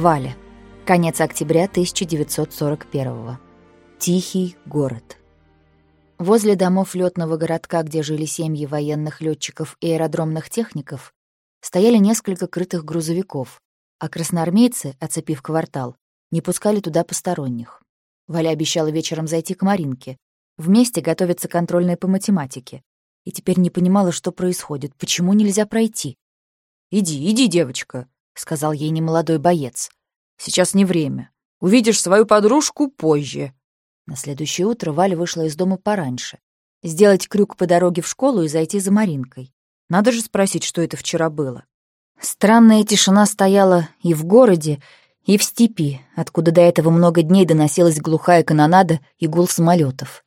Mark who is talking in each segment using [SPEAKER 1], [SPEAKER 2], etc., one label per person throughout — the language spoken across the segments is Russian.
[SPEAKER 1] Валя. Конец октября 1941 Тихий город. Возле домов летного городка, где жили семьи военных летчиков и аэродромных техников, стояли несколько крытых грузовиков, а красноармейцы, оцепив квартал, не пускали туда посторонних. Валя обещала вечером зайти к Маринке. Вместе готовиться контрольной по математике. И теперь не понимала, что происходит, почему нельзя пройти.
[SPEAKER 2] «Иди, иди, девочка», — сказал ей немолодой боец. «Сейчас не время. Увидишь свою подружку позже».
[SPEAKER 1] На следующее утро Валя вышла из дома пораньше. Сделать крюк по дороге в школу и зайти за Маринкой. Надо же спросить, что это вчера было. Странная тишина стояла и в городе, и в степи, откуда до этого много дней доносилась глухая канонада и гул самолетов.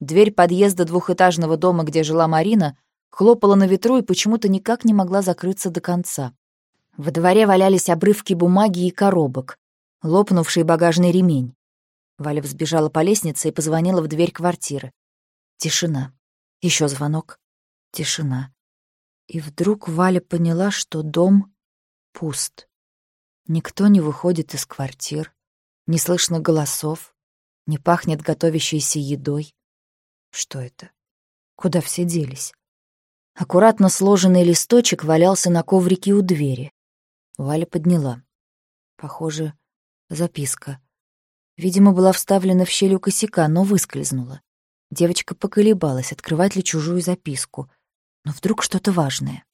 [SPEAKER 1] Дверь подъезда двухэтажного дома, где жила Марина, хлопала на ветру и почему-то никак не могла закрыться до конца. Во дворе валялись обрывки бумаги и коробок, лопнувший багажный ремень. Валя взбежала по лестнице и позвонила в дверь квартиры. Тишина. Еще звонок. Тишина. И вдруг Валя поняла, что дом пуст. Никто не выходит из квартир, не слышно голосов, не пахнет готовящейся едой. Что это? Куда все делись? Аккуратно сложенный листочек валялся на коврике у двери. Валя подняла. Похоже, записка. Видимо, была вставлена в щель у косяка, но выскользнула. Девочка поколебалась, открывать ли чужую записку — но вдруг что-то важное.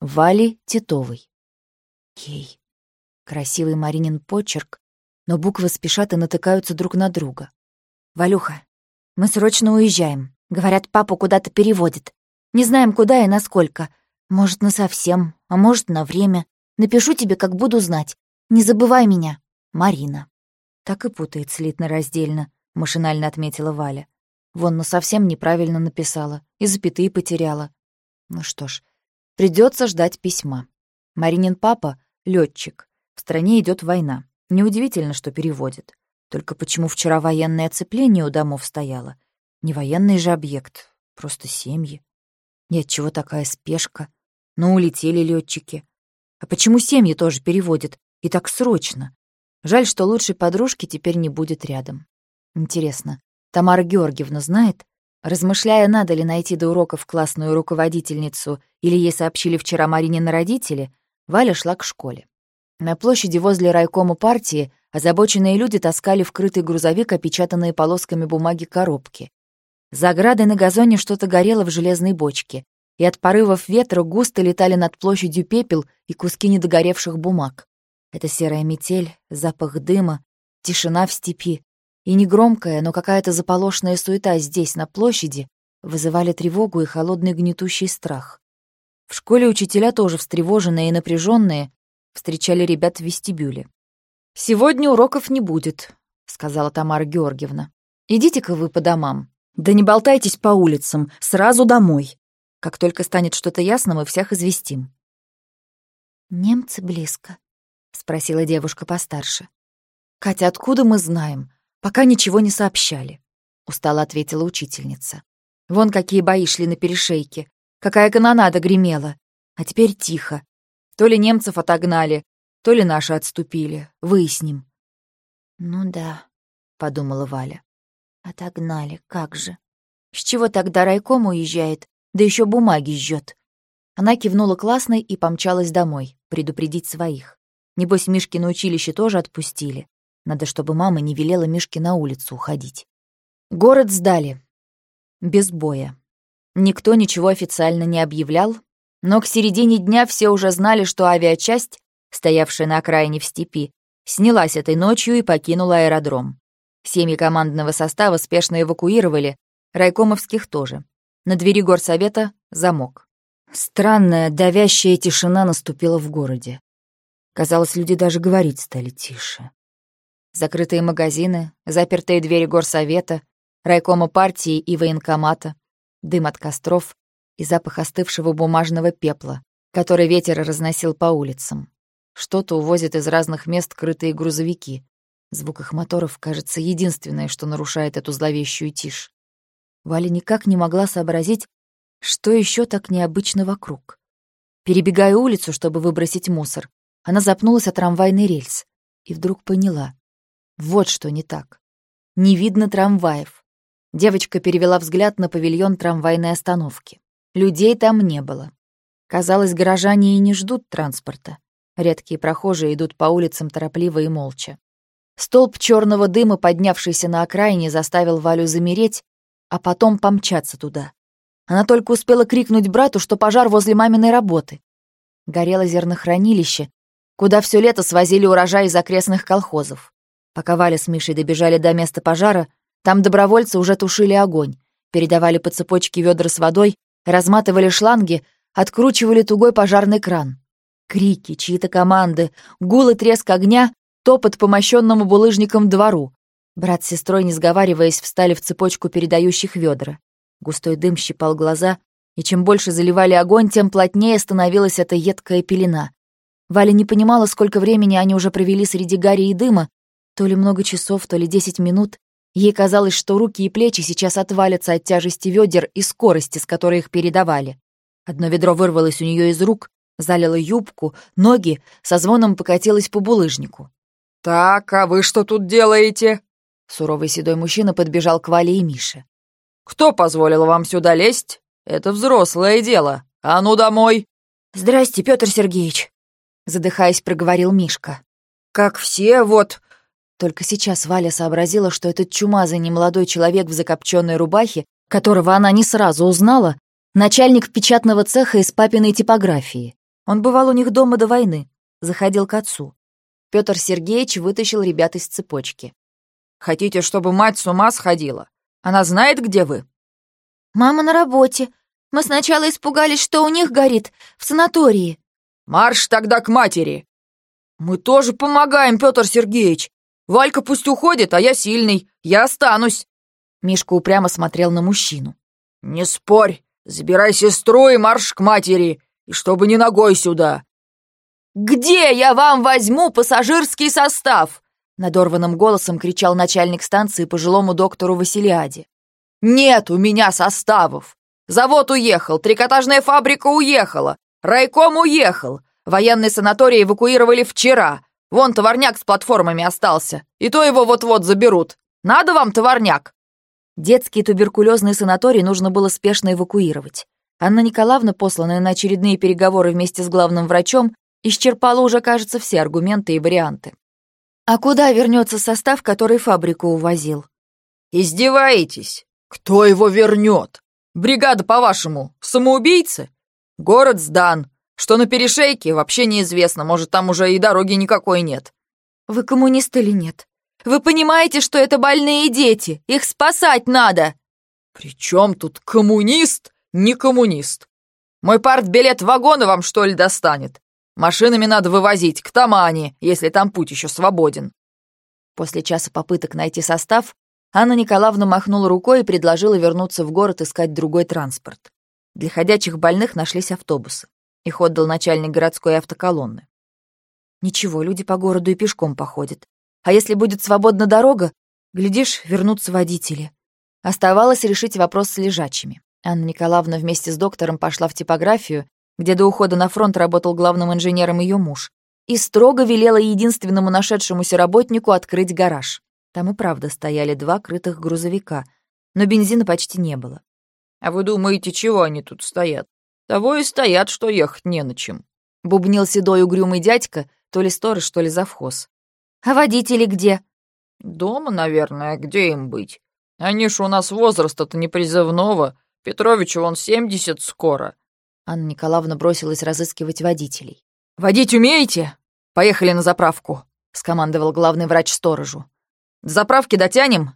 [SPEAKER 1] Вали Титовой. Ей. Красивый Маринин почерк, но буквы спешат и натыкаются друг на друга. «Валюха, мы срочно уезжаем. Говорят, папу куда-то переводит. Не знаем, куда и насколько. Может, на совсем, а может, на время. Напишу тебе, как буду знать. Не забывай меня. Марина». Так и путает слитно-раздельно, машинально отметила Валя. Вон, ну совсем неправильно написала. И запятые потеряла. Ну что ж, придется ждать письма. Маринин папа — летчик. В стране идет война. Неудивительно, что переводит. Только почему вчера военное оцепление у домов стояло? Не военный же объект, просто семьи. И чего такая спешка? Ну, улетели летчики. А почему семьи тоже переводят? И так срочно. Жаль, что лучшей подружки теперь не будет рядом. Интересно, Тамара Георгиевна знает? Размышляя, надо ли найти до уроков классную руководительницу или ей сообщили вчера Маринины родители, Валя шла к школе. На площади возле райкома партии озабоченные люди таскали вкрытый грузовик, опечатанные полосками бумаги коробки. За оградой на газоне что-то горело в железной бочке, и от порывов ветра густо летали над площадью пепел и куски недогоревших бумаг. Это серая метель, запах дыма, тишина в степи, и негромкая, но какая-то заполошная суета здесь, на площади, вызывали тревогу и холодный гнетущий страх. В школе учителя тоже встревоженные и напряженные встречали ребят в вестибюле. «Сегодня уроков не будет», — сказала Тамара Георгиевна. «Идите-ка вы по домам. Да не болтайтесь по улицам, сразу домой. Как только станет что-то ясно, мы всех известим». «Немцы близко?» — спросила девушка постарше. «Катя, откуда мы знаем? Пока ничего не сообщали, устало ответила учительница. Вон какие бои шли на перешейке, какая канонада гремела. А теперь тихо. То ли немцев отогнали, то ли наши отступили. Выясним. Ну да, подумала Валя. Отогнали, как же. С чего тогда райком уезжает, да еще бумаги жжет? Она кивнула классной и помчалась домой, предупредить своих. Небось, Мишки на училище тоже отпустили. Надо, чтобы мама не велела Мишке на улицу уходить. Город сдали. Без боя. Никто ничего официально не объявлял, но к середине дня все уже знали, что авиачасть, стоявшая на окраине в степи, снялась этой ночью и покинула аэродром. Семьи командного состава спешно эвакуировали, райкомовских тоже. На двери горсовета замок. Странная, давящая тишина наступила в городе. Казалось, люди даже говорить стали тише. Закрытые магазины, запертые двери горсовета, райкома партии и военкомата, дым от костров и запах остывшего бумажного пепла, который ветер разносил по улицам. Что-то увозят из разных мест крытые грузовики. Звук их моторов, кажется, единственное, что нарушает эту зловещую тишь. Валя никак не могла сообразить, что еще так необычно вокруг. Перебегая улицу, чтобы выбросить мусор, она запнулась о трамвайный рельс. И вдруг поняла. Вот что не так. Не видно трамваев. Девочка перевела взгляд на павильон трамвайной остановки. Людей там не было. Казалось, горожане и не ждут транспорта. Редкие прохожие идут по улицам торопливо и молча. Столб черного дыма, поднявшийся на окраине, заставил Валю замереть, а потом помчаться туда. Она только успела крикнуть брату, что пожар возле маминой работы. Горело зернохранилище, куда все лето свозили урожай из окрестных колхозов. Пока Валя с Мишей добежали до места пожара, там добровольцы уже тушили огонь, передавали по цепочке ведра с водой, разматывали шланги, откручивали тугой пожарный кран. Крики, чьи-то команды, гул и треск огня, топот по мощенному булыжникам двору. Брат с сестрой, не сговариваясь, встали в цепочку передающих ведра. Густой дым щипал глаза, и чем больше заливали огонь, тем плотнее становилась эта едкая пелена. Валя не понимала, сколько времени они уже провели среди гари и дыма, то ли много часов, то ли десять минут. Ей казалось, что руки и плечи сейчас отвалятся от тяжести ведер и скорости, с которой их передавали. Одно ведро вырвалось у нее из рук, залило юбку, ноги, со звоном покатилось по булыжнику.
[SPEAKER 2] «Так, а вы что тут делаете?»
[SPEAKER 1] Суровый седой мужчина подбежал к Вале и Мише.
[SPEAKER 2] «Кто позволил вам сюда лезть? Это взрослое дело. А ну домой!»
[SPEAKER 1] «Здрасте, Петр Сергеевич!» Задыхаясь, проговорил Мишка.
[SPEAKER 2] «Как все, вот...»
[SPEAKER 1] Только сейчас Валя сообразила, что этот чумазый немолодой человек в закопченной рубахе, которого она не сразу узнала, начальник печатного цеха из папиной типографии. Он бывал у них дома до войны, заходил к отцу. Петр Сергеевич вытащил ребят из цепочки.
[SPEAKER 2] «Хотите, чтобы мать с ума сходила? Она знает, где вы?»
[SPEAKER 3] «Мама на работе. Мы сначала испугались, что у них горит, в санатории».
[SPEAKER 2] «Марш тогда к матери!» «Мы тоже помогаем, Петр Сергеевич. Валька пусть уходит, а я сильный. Я останусь.
[SPEAKER 1] Мишка упрямо смотрел на мужчину.
[SPEAKER 2] Не спорь. Забирай сестру и марш к матери. И чтобы не ногой сюда. Где я вам возьму пассажирский состав? Надорванным голосом кричал начальник станции пожилому доктору Василиаде. «Нет у меня составов! Завод уехал, трикотажная фабрика уехала, райком уехал, военный санаторий эвакуировали вчера, Вон товарняк с платформами остался, и то его вот-вот заберут. Надо вам товарняк?»
[SPEAKER 1] Детский туберкулезный санаторий нужно было спешно эвакуировать. Анна Николаевна, посланная на очередные переговоры вместе с главным врачом, исчерпала уже, кажется, все аргументы и варианты. А куда вернется состав, который фабрику увозил?
[SPEAKER 2] «Издеваетесь? Кто его вернет? Бригада, по-вашему, самоубийцы? Город сдан, что на перешейке, вообще неизвестно, может, там уже и дороги никакой нет.
[SPEAKER 3] Вы коммунист или нет? Вы понимаете, что это больные дети? Их спасать надо!»
[SPEAKER 2] «При чем тут коммунист, не коммунист? Мой партбилет вагона вам, что ли, достанет? Машинами надо вывозить к Тамане, если там путь еще свободен».
[SPEAKER 1] После часа попыток найти состав, Анна Николаевна махнула рукой и предложила вернуться в город искать другой транспорт. Для ходячих больных нашлись автобусы. Их отдал начальник городской автоколонны. Ничего, люди по городу и пешком походят. А если будет свободна дорога, глядишь, вернутся водители. Оставалось решить вопрос с лежачими. Анна Николаевна вместе с доктором пошла в типографию, где до ухода на фронт работал главным инженером ее муж, и строго велела единственному нашедшемуся работнику открыть гараж. Там и правда стояли два крытых грузовика, но бензина почти не было.
[SPEAKER 2] «А вы думаете, чего они тут стоят? Того и стоят, что ехать не на чем.
[SPEAKER 1] Бубнил седой угрюмый дядька, то ли сторож, то ли завхоз.
[SPEAKER 3] А водители где?
[SPEAKER 2] Дома, наверное, где им быть? Они ж у нас возраста-то не призывного. Петровичу он семьдесят скоро.
[SPEAKER 1] Анна Николаевна бросилась разыскивать водителей.
[SPEAKER 2] «Водить умеете? Поехали на заправку», — скомандовал главный врач сторожу. «До заправки дотянем?»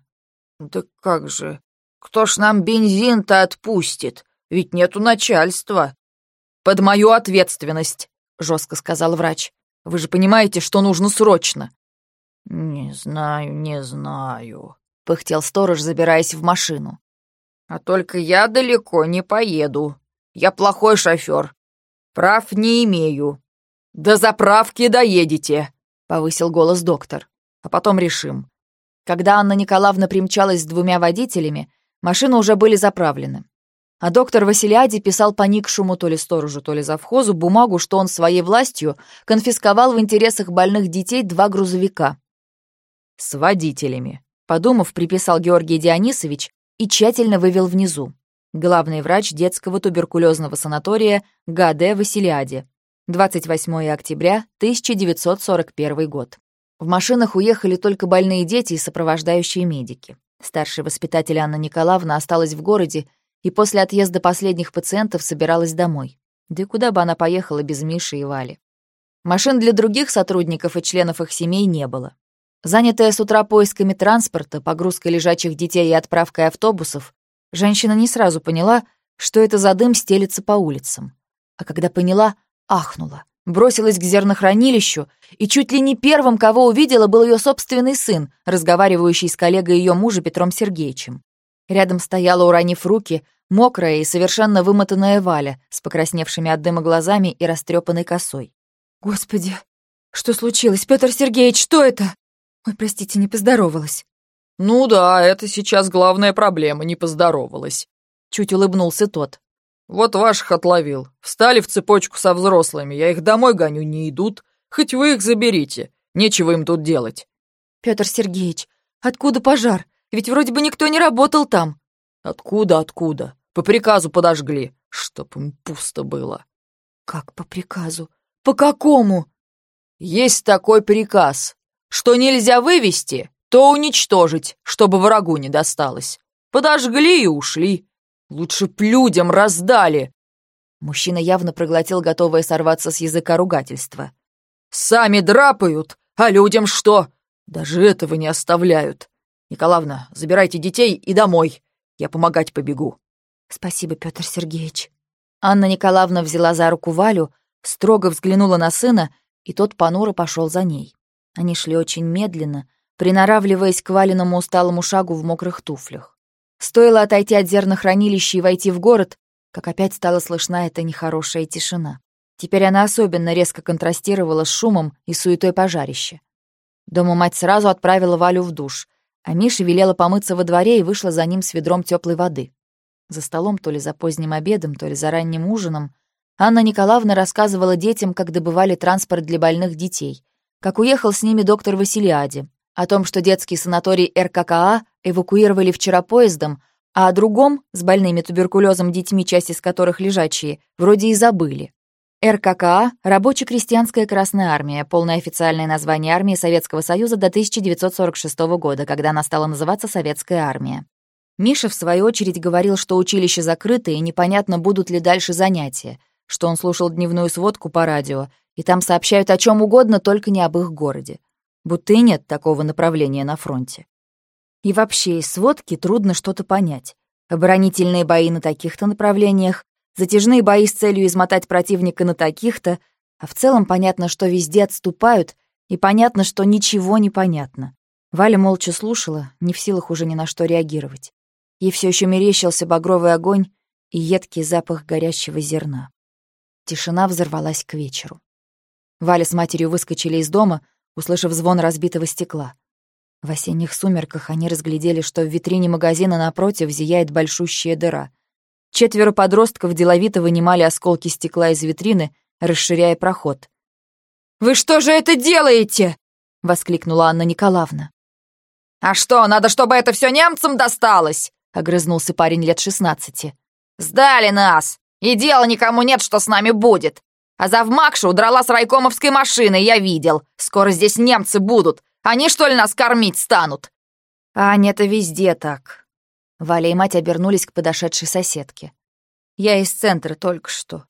[SPEAKER 2] «Да как же? Кто ж нам бензин-то отпустит?» Ведь нету начальства. Под мою ответственность, жестко сказал врач. Вы же понимаете, что нужно срочно. Не знаю, не знаю, пыхтел сторож, забираясь в машину. А только я далеко не поеду. Я плохой шофер. Прав не имею. До заправки доедете, повысил голос доктор. А потом решим. Когда Анна Николаевна примчалась с двумя водителями, машины уже были заправлены.
[SPEAKER 1] а доктор Василиади писал поникшему то ли сторожу, то ли завхозу бумагу, что он своей властью конфисковал в интересах больных детей два грузовика. «С водителями», — подумав, приписал Георгий Дионисович и тщательно вывел внизу. Главный врач детского туберкулезного санатория ГАД Василиади. 28 октября 1941 год. В машинах уехали только больные дети и сопровождающие медики. Старшая воспитатель Анна Николаевна осталась в городе и после отъезда последних пациентов собиралась домой. Да и куда бы она поехала без Миши и Вали? Машин для других сотрудников и членов их семей не было. Занятая с утра поисками транспорта, погрузкой лежачих детей и отправкой автобусов, женщина не сразу поняла, что это за дым стелется по улицам. А когда поняла, ахнула, бросилась к зернохранилищу, и чуть ли не первым, кого увидела, был ее собственный сын, разговаривающий с коллегой ее мужа Петром Сергеевичем. Рядом стояла, уронив руки, мокрая и совершенно вымотанная Валя с покрасневшими от дыма глазами и растрепанной косой.
[SPEAKER 3] «Господи, что случилось, Петр Сергеевич, что это?» «Ой, простите, не поздоровалась».
[SPEAKER 2] «Ну да, это сейчас главная проблема, не поздоровалась», — чуть улыбнулся тот. «Вот ваших отловил. Встали в цепочку со взрослыми, я их домой гоню, не идут. Хоть вы их заберите, нечего им тут делать».
[SPEAKER 3] «Петр Сергеевич, откуда пожар? Ведь вроде бы никто не работал там».
[SPEAKER 2] «Откуда, откуда? По приказу подожгли, чтоб им пусто было».
[SPEAKER 3] «Как по приказу? По какому?»
[SPEAKER 2] «Есть такой приказ. Что нельзя вывести, то уничтожить, чтобы врагу не досталось. Подожгли и ушли. Лучше б людям раздали».
[SPEAKER 1] Мужчина явно проглотил готовое сорваться с языка ругательства.
[SPEAKER 2] «Сами драпают, а людям что? Даже этого не оставляют. Николаевна, забирайте детей и домой. Я помогать побегу».
[SPEAKER 3] «Спасибо, Петр Сергеевич».
[SPEAKER 1] Анна Николаевна взяла за руку Валю, строго взглянула на сына, и тот понуро пошел за ней. Они шли очень медленно, приноравливаясь к Валиному усталому шагу в мокрых туфлях. Стоило отойти от зернохранилища и войти в город, как опять стала слышна эта нехорошая тишина. Теперь она особенно резко контрастировала с шумом и суетой пожарища. Дома мать сразу отправила Валю в душ, а Миша велела помыться во дворе и вышла за ним с ведром теплой воды. За столом, то ли за поздним обедом, то ли за ранним ужином, Анна Николаевна рассказывала детям, как добывали транспорт для больных детей, как уехал с ними доктор Василиади, о том, что детский санаторий РККА эвакуировали вчера поездом, а о другом, с больными туберкулезом детьми, часть из которых лежачие, вроде и забыли. РККА — Рабоче-крестьянская Красная Армия, полное официальное название армии Советского Союза до 1946 года, когда она стала называться Советская Армия. Миша, в свою очередь, говорил, что училище закрыто и непонятно, будут ли дальше занятия, что он слушал дневную сводку по радио, и там сообщают о чем угодно, только не об их городе. Будто и нет такого направления на фронте. И вообще из сводки трудно что-то понять. Оборонительные бои на таких-то направлениях, затяжные бои с целью измотать противника на таких-то, а в целом понятно, что везде отступают, и понятно, что ничего не понятно. Валя молча слушала, не в силах уже ни на что реагировать. Ей все еще мерещился багровый огонь и едкий запах горящего зерна. Тишина взорвалась к вечеру. Валя с матерью выскочили из дома, услышав звон разбитого стекла. В осенних сумерках они разглядели, что в витрине магазина напротив зияет большущая дыра — Четверо подростков деловито вынимали осколки стекла из витрины, расширяя проход.
[SPEAKER 3] «Вы что же это делаете?»
[SPEAKER 1] — воскликнула Анна Николаевна.
[SPEAKER 2] «А что, надо, чтобы это все немцам досталось?»
[SPEAKER 1] — огрызнулся парень лет шестнадцати.
[SPEAKER 2] «Сдали нас! И дела никому нет, что с нами будет. А завмакша удрала с райкомовской машины, я видел. Скоро здесь немцы будут. Они, что ли, нас кормить станут?»
[SPEAKER 1] «Аня, это везде так», Валя и мать обернулись к подошедшей соседке. «Я из центра только что.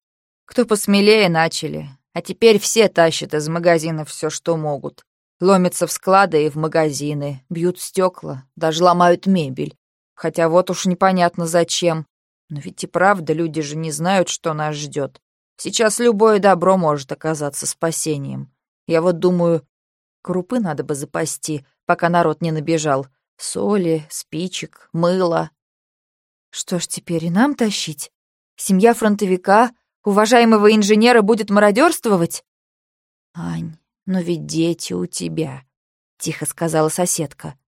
[SPEAKER 1] Кто посмелее начали, а теперь все тащат из магазинов все, что могут. Ломятся в склады и в магазины, бьют стекла, даже ломают мебель. Хотя вот уж непонятно зачем. Но ведь и правда люди же не знают, что нас ждет. Сейчас любое добро может оказаться спасением. Я вот думаю, крупы надо бы запасти, пока народ не набежал соли, спичек, мыла. Что ж теперь и нам тащить? Семья фронтовика, уважаемого инженера, будет мародерствовать? Ань, но ведь дети у тебя, тихо сказала соседка.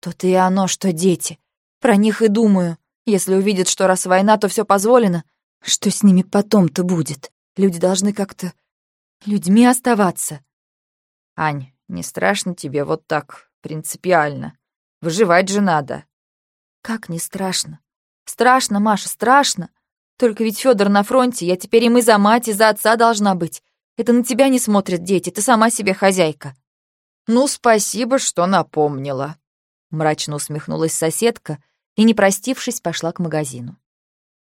[SPEAKER 1] То-то и оно, что дети. Про них и думаю.
[SPEAKER 3] Если увидят, что раз война, то все позволено, что с ними потом-то будет? Люди должны как-то людьми оставаться.
[SPEAKER 2] Ань, не страшно тебе вот так, принципиально? Выживать же надо.
[SPEAKER 3] Как не страшно? Страшно, Маша, страшно. Только ведь Федор на фронте, я теперь им и за мать, и за отца должна быть. Это на тебя не смотрят дети, ты сама себе хозяйка.
[SPEAKER 2] Ну, спасибо, что напомнила. Мрачно усмехнулась соседка и, не простившись, пошла к магазину.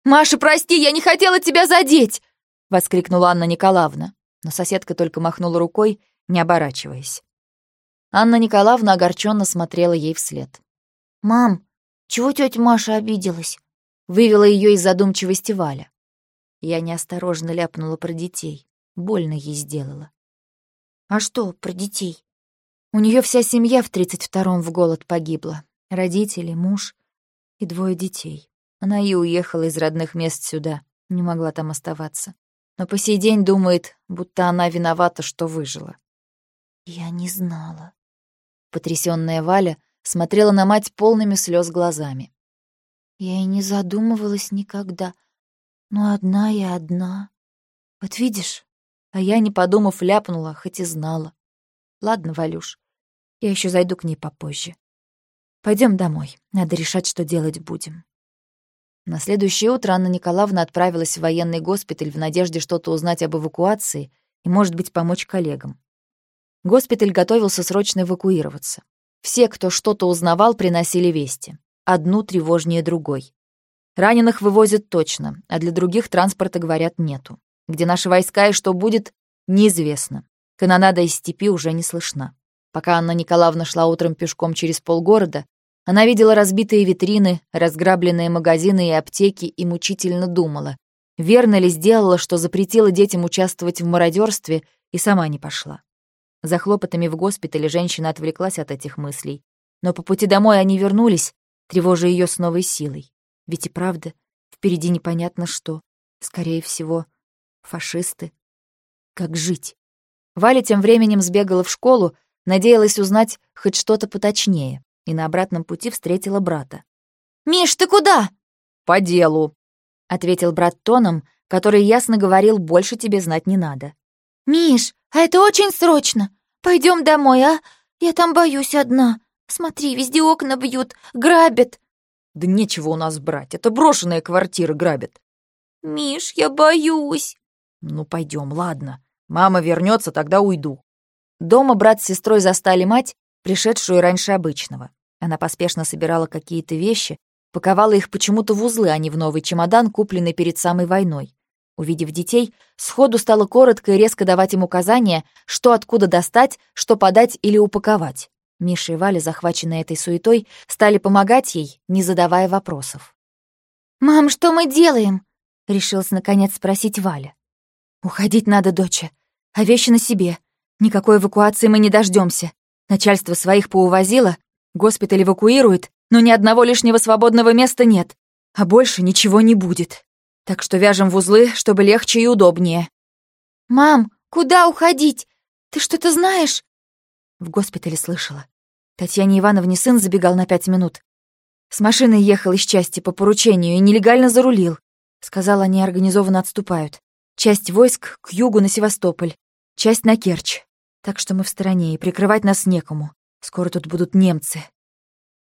[SPEAKER 3] «Маша, прости, я не хотела тебя задеть!» — воскликнула Анна Николаевна,
[SPEAKER 1] но соседка только махнула рукой, не оборачиваясь. Анна Николаевна огорченно смотрела ей вслед. «Мам, чего тетя Маша обиделась?» — вывела ее из задумчивости Валя. Я неосторожно ляпнула про детей. Больно ей сделала. «А что про детей?» У нее вся семья в тридцать втором в голод погибла. Родители, муж и двое детей. Она и уехала из родных мест сюда, не могла там оставаться. Но по сей день думает, будто она виновата, что выжила. «Я не знала». Потрясённая Валя смотрела на мать полными слез глазами. «Я и не задумывалась никогда. Но одна я одна. Вот видишь, а я, не подумав, ляпнула, хоть и знала. Ладно, Валюш, я ещё зайду к ней попозже. Пойдём домой, надо решать, что делать будем». На следующее утро Анна Николаевна отправилась в военный госпиталь в надежде что-то узнать об эвакуации и, может быть, помочь коллегам. Госпиталь готовился срочно эвакуироваться. Все, кто что-то узнавал, приносили вести. Одну тревожнее другой. Раненых вывозят точно, а для других транспорта, говорят, нету. Где наши войска и что будет, неизвестно. Канонада из степи уже не слышна. Пока Анна Николаевна шла утром пешком через полгорода, она видела разбитые витрины, разграбленные магазины и аптеки и мучительно думала, верно ли сделала, что запретила детям участвовать в мародерстве и сама не пошла. За хлопотами в госпитале женщина отвлеклась от этих мыслей. Но по пути домой они вернулись, тревожа ее с новой силой. Ведь и правда, впереди непонятно что. Скорее всего, фашисты. Как жить? Валя тем временем сбегала в школу, надеялась узнать хоть что-то поточнее и на обратном пути встретила брата.
[SPEAKER 3] «Миш, ты куда?»
[SPEAKER 2] «По делу», — ответил брат тоном, который ясно говорил, больше тебе знать не надо.
[SPEAKER 3] «Миш, а это очень срочно. Пойдем домой, а? Я там боюсь одна. Смотри, везде окна бьют, грабят».
[SPEAKER 2] «Да нечего у нас брать, это брошенные квартиры грабят».
[SPEAKER 3] «Миш, я боюсь».
[SPEAKER 2] «Ну, пойдем, ладно. Мама вернется, тогда уйду».
[SPEAKER 1] Дома брат с сестрой застали мать, пришедшую раньше обычного. Она поспешно собирала какие-то вещи, паковала их почему-то в узлы, а не в новый чемодан, купленный перед самой войной. Увидев детей, сходу стала коротко и резко давать им указания, что откуда достать, что подать или упаковать. Миша и Валя, захваченные этой суетой, стали помогать ей, не задавая вопросов.
[SPEAKER 3] «Мам, что мы делаем?» — решилась наконец спросить Валя.
[SPEAKER 1] «Уходить надо, доча. А вещи на себе. Никакой эвакуации мы не дождемся. Начальство своих поувозило, Госпиталь эвакуирует, но ни одного лишнего свободного места нет, а больше ничего не будет. Так что вяжем в узлы, чтобы легче и удобнее.
[SPEAKER 3] «Мам, куда уходить? Ты что-то знаешь?»
[SPEAKER 1] В госпитале слышала. Татьяне Ивановне сын забегал на пять минут. С машиной ехал из части по поручению и нелегально зарулил. Сказал, они организованно отступают. Часть войск к югу на Севастополь, часть на Керчь. Так что мы в стороне, и прикрывать нас некому. Скоро тут будут немцы.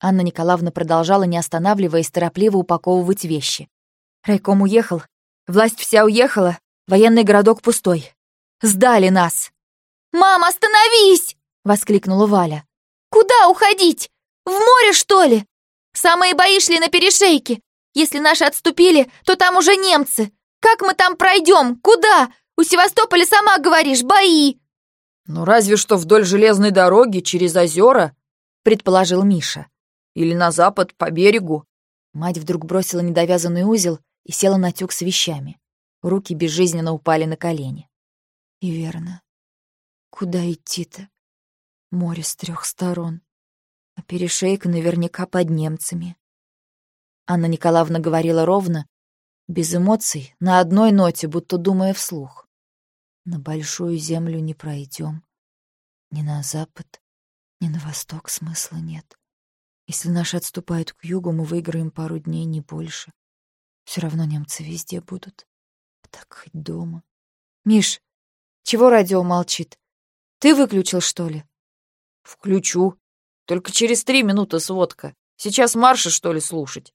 [SPEAKER 1] Анна Николаевна продолжала, не останавливаясь, торопливо упаковывать вещи. Райком уехал, власть вся уехала, военный городок пустой. Сдали нас.
[SPEAKER 3] «Мам, остановись!» — воскликнула Валя. «Куда уходить? В море, что ли? Самые бои шли на перешейке. Если наши отступили, то там уже немцы. Как мы там пройдем? Куда? У Севастополя сама говоришь, бои!»
[SPEAKER 2] «Ну разве что вдоль железной дороги, через озера», — предположил Миша. «Или на запад, по берегу».
[SPEAKER 1] Мать вдруг бросила недовязанный узел и села на тюк с вещами. Руки безжизненно упали на колени. И верно. Куда идти-то? Море с трех сторон. А перешейка наверняка под немцами. Анна Николаевна говорила ровно, без эмоций, на одной ноте, будто думая вслух. На большую землю не пройдем. Ни на запад, ни на восток смысла нет. Если наши отступают к югу, мы выиграем пару дней, не больше. Все равно немцы везде будут. А так хоть дома. Миш, чего радио молчит? Ты выключил, что ли?
[SPEAKER 2] Включу. Только через три минуты сводка. Сейчас марша, что ли, слушать?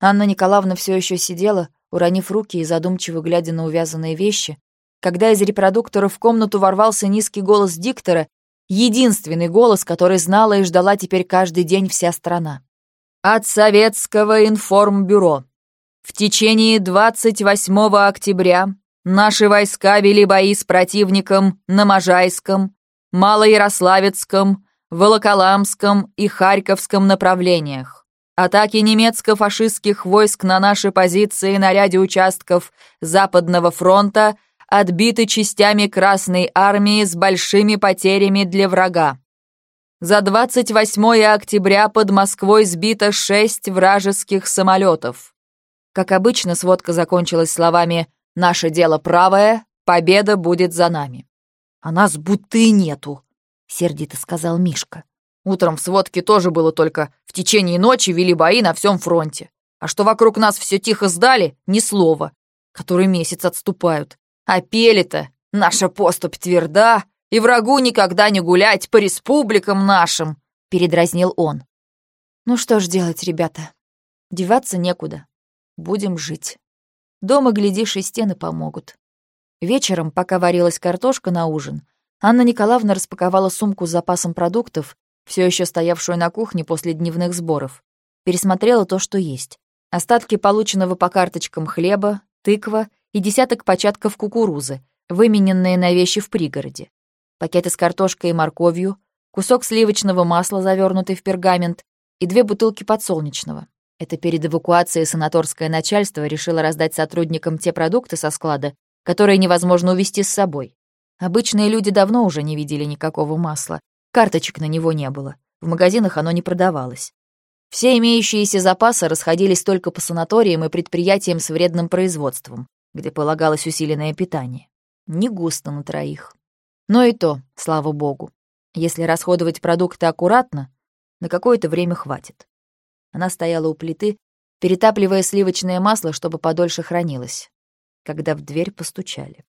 [SPEAKER 1] Анна Николаевна все еще сидела, уронив руки и задумчиво глядя на увязанные вещи, когда из репродуктора в комнату ворвался низкий голос диктора, единственный голос, который знала и ждала теперь каждый день вся страна. От Советского информбюро. В течение 28 октября наши войска вели бои с противником на Можайском, Малоярославецком, Волоколамском и Харьковском направлениях. Атаки немецко-фашистских войск на наши позиции на ряде участков Западного фронта отбиты частями Красной армии с большими потерями для врага. За 28 октября под Москвой сбито шесть вражеских самолетов. Как обычно, сводка закончилась словами «Наше дело правое, победа будет за нами». «А нас будто и нету», — сердито сказал Мишка. Утром в сводке тоже было только в течение ночи вели бои на всем фронте. А что вокруг нас все тихо сдали, ни слова. Который месяц отступают. А пели-то наша поступь тверда, и врагу никогда не гулять по республикам нашим, передразнил он. Ну что ж делать, ребята? Деваться некуда. Будем жить. Дома, глядишь, и стены помогут. Вечером, пока варилась картошка на ужин, Анна Николаевна распаковала сумку с запасом продуктов все еще стоявшую на кухне после дневных сборов. Пересмотрела то, что есть. Остатки полученного по карточкам хлеба, тыква и десяток початков кукурузы, вымененные на вещи в пригороде. Пакеты с картошкой и морковью, кусок сливочного масла, завернутый в пергамент, и две бутылки подсолнечного. Это перед эвакуацией санаторское начальство решило раздать сотрудникам те продукты со склада, которые невозможно увезти с собой. Обычные люди давно уже не видели никакого масла, Карточек на него не было. В магазинах оно не продавалось. Все имеющиеся запасы расходились только по санаториям и предприятиям с вредным производством, где полагалось усиленное питание. Не густо на троих. Но и то, слава богу. Если расходовать продукты аккуратно, на какое-то время хватит. Она стояла у плиты, перетапливая сливочное масло, чтобы подольше хранилось, когда в дверь постучали.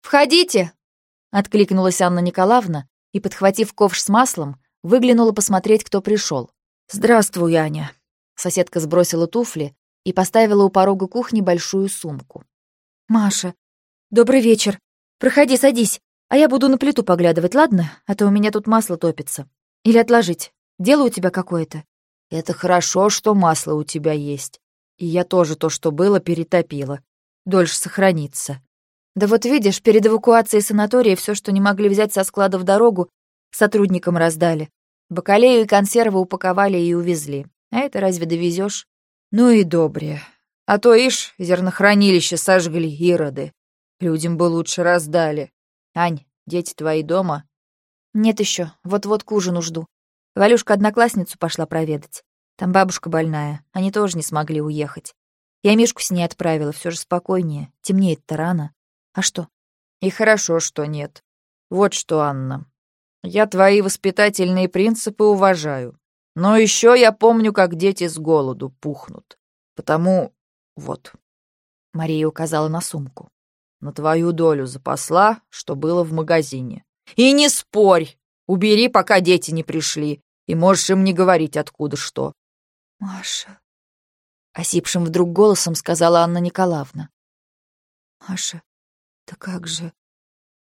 [SPEAKER 3] «Входите!» — откликнулась Анна Николаевна, и, подхватив ковш с маслом, выглянула посмотреть, кто пришел.
[SPEAKER 1] «Здравствуй, Аня». Соседка сбросила туфли и поставила у порога кухни большую сумку.
[SPEAKER 3] «Маша, добрый вечер. Проходи, садись, а я буду на плиту поглядывать, ладно? А то у меня тут масло топится. Или отложить. Дело у тебя какое-то».
[SPEAKER 2] «Это хорошо, что масло у тебя есть. И я тоже то, что было, перетопила. Дольше сохранится».
[SPEAKER 3] Да вот видишь, перед эвакуацией санатория все, что не могли взять со склада в дорогу, сотрудникам раздали. Бакалею и консервы упаковали и увезли. А это разве довезешь?
[SPEAKER 2] Ну и добре. А то, ишь, зернохранилище сожгли ироды. Людям бы лучше раздали. Ань, дети твои дома?
[SPEAKER 3] Нет еще, вот-вот к ужину жду. Валюшка одноклассницу пошла проведать. Там бабушка больная, они тоже не смогли уехать. Я Мишку с ней отправила, все же спокойнее, темнеет-то рано. А что?
[SPEAKER 2] И хорошо, что нет. Вот что, Анна. Я твои воспитательные принципы уважаю. Но еще я помню, как дети с голоду пухнут. Потому вот. Мария указала на сумку. На твою долю запасла, что было в магазине. И не спорь! Убери, пока дети не пришли, и можешь им не говорить, откуда что.
[SPEAKER 3] Маша, осипшим вдруг голосом сказала Анна Николаевна. Маша, да как же?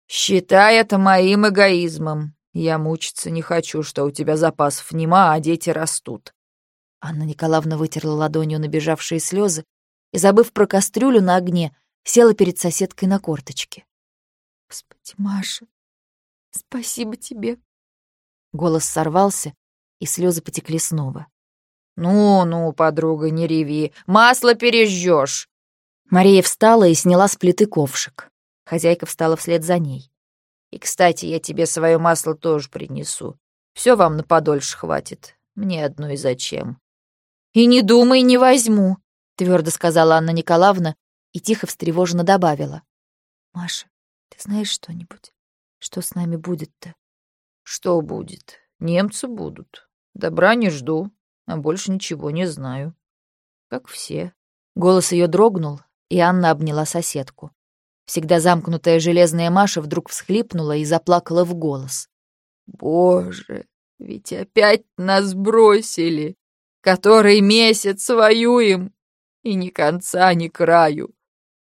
[SPEAKER 2] Считай это моим эгоизмом. Я мучиться не хочу, что у тебя запасов нема, а дети растут.
[SPEAKER 1] Анна Николаевна вытерла ладонью набежавшие слезы и, забыв про кастрюлю на огне, села перед соседкой на корточке.
[SPEAKER 3] «Господи, Маша, спасибо тебе!»
[SPEAKER 1] Голос сорвался, и слезы потекли снова.
[SPEAKER 2] «Ну-ну, подруга, не реви, масло пережжешь!»
[SPEAKER 1] Мария встала и сняла с плиты ковшик. Хозяйка встала вслед за ней.
[SPEAKER 2] «И, кстати, я тебе свое масло тоже принесу. Все вам на подольше хватит. Мне одно и зачем».
[SPEAKER 3] «И не думай, не возьму», — твердо сказала Анна Николаевна
[SPEAKER 1] и тихо встревоженно добавила.
[SPEAKER 3] «Маша, ты знаешь что-нибудь? Что с нами будет-то?»
[SPEAKER 2] «Что будет? Немцы будут. Добра не жду. а больше ничего не знаю. Как все.
[SPEAKER 1] Голос ее дрогнул, и Анна обняла соседку. Всегда замкнутая железная Маша вдруг всхлипнула и заплакала в голос.
[SPEAKER 2] «Боже, ведь опять нас бросили! Который месяц воюем, и ни конца, ни краю,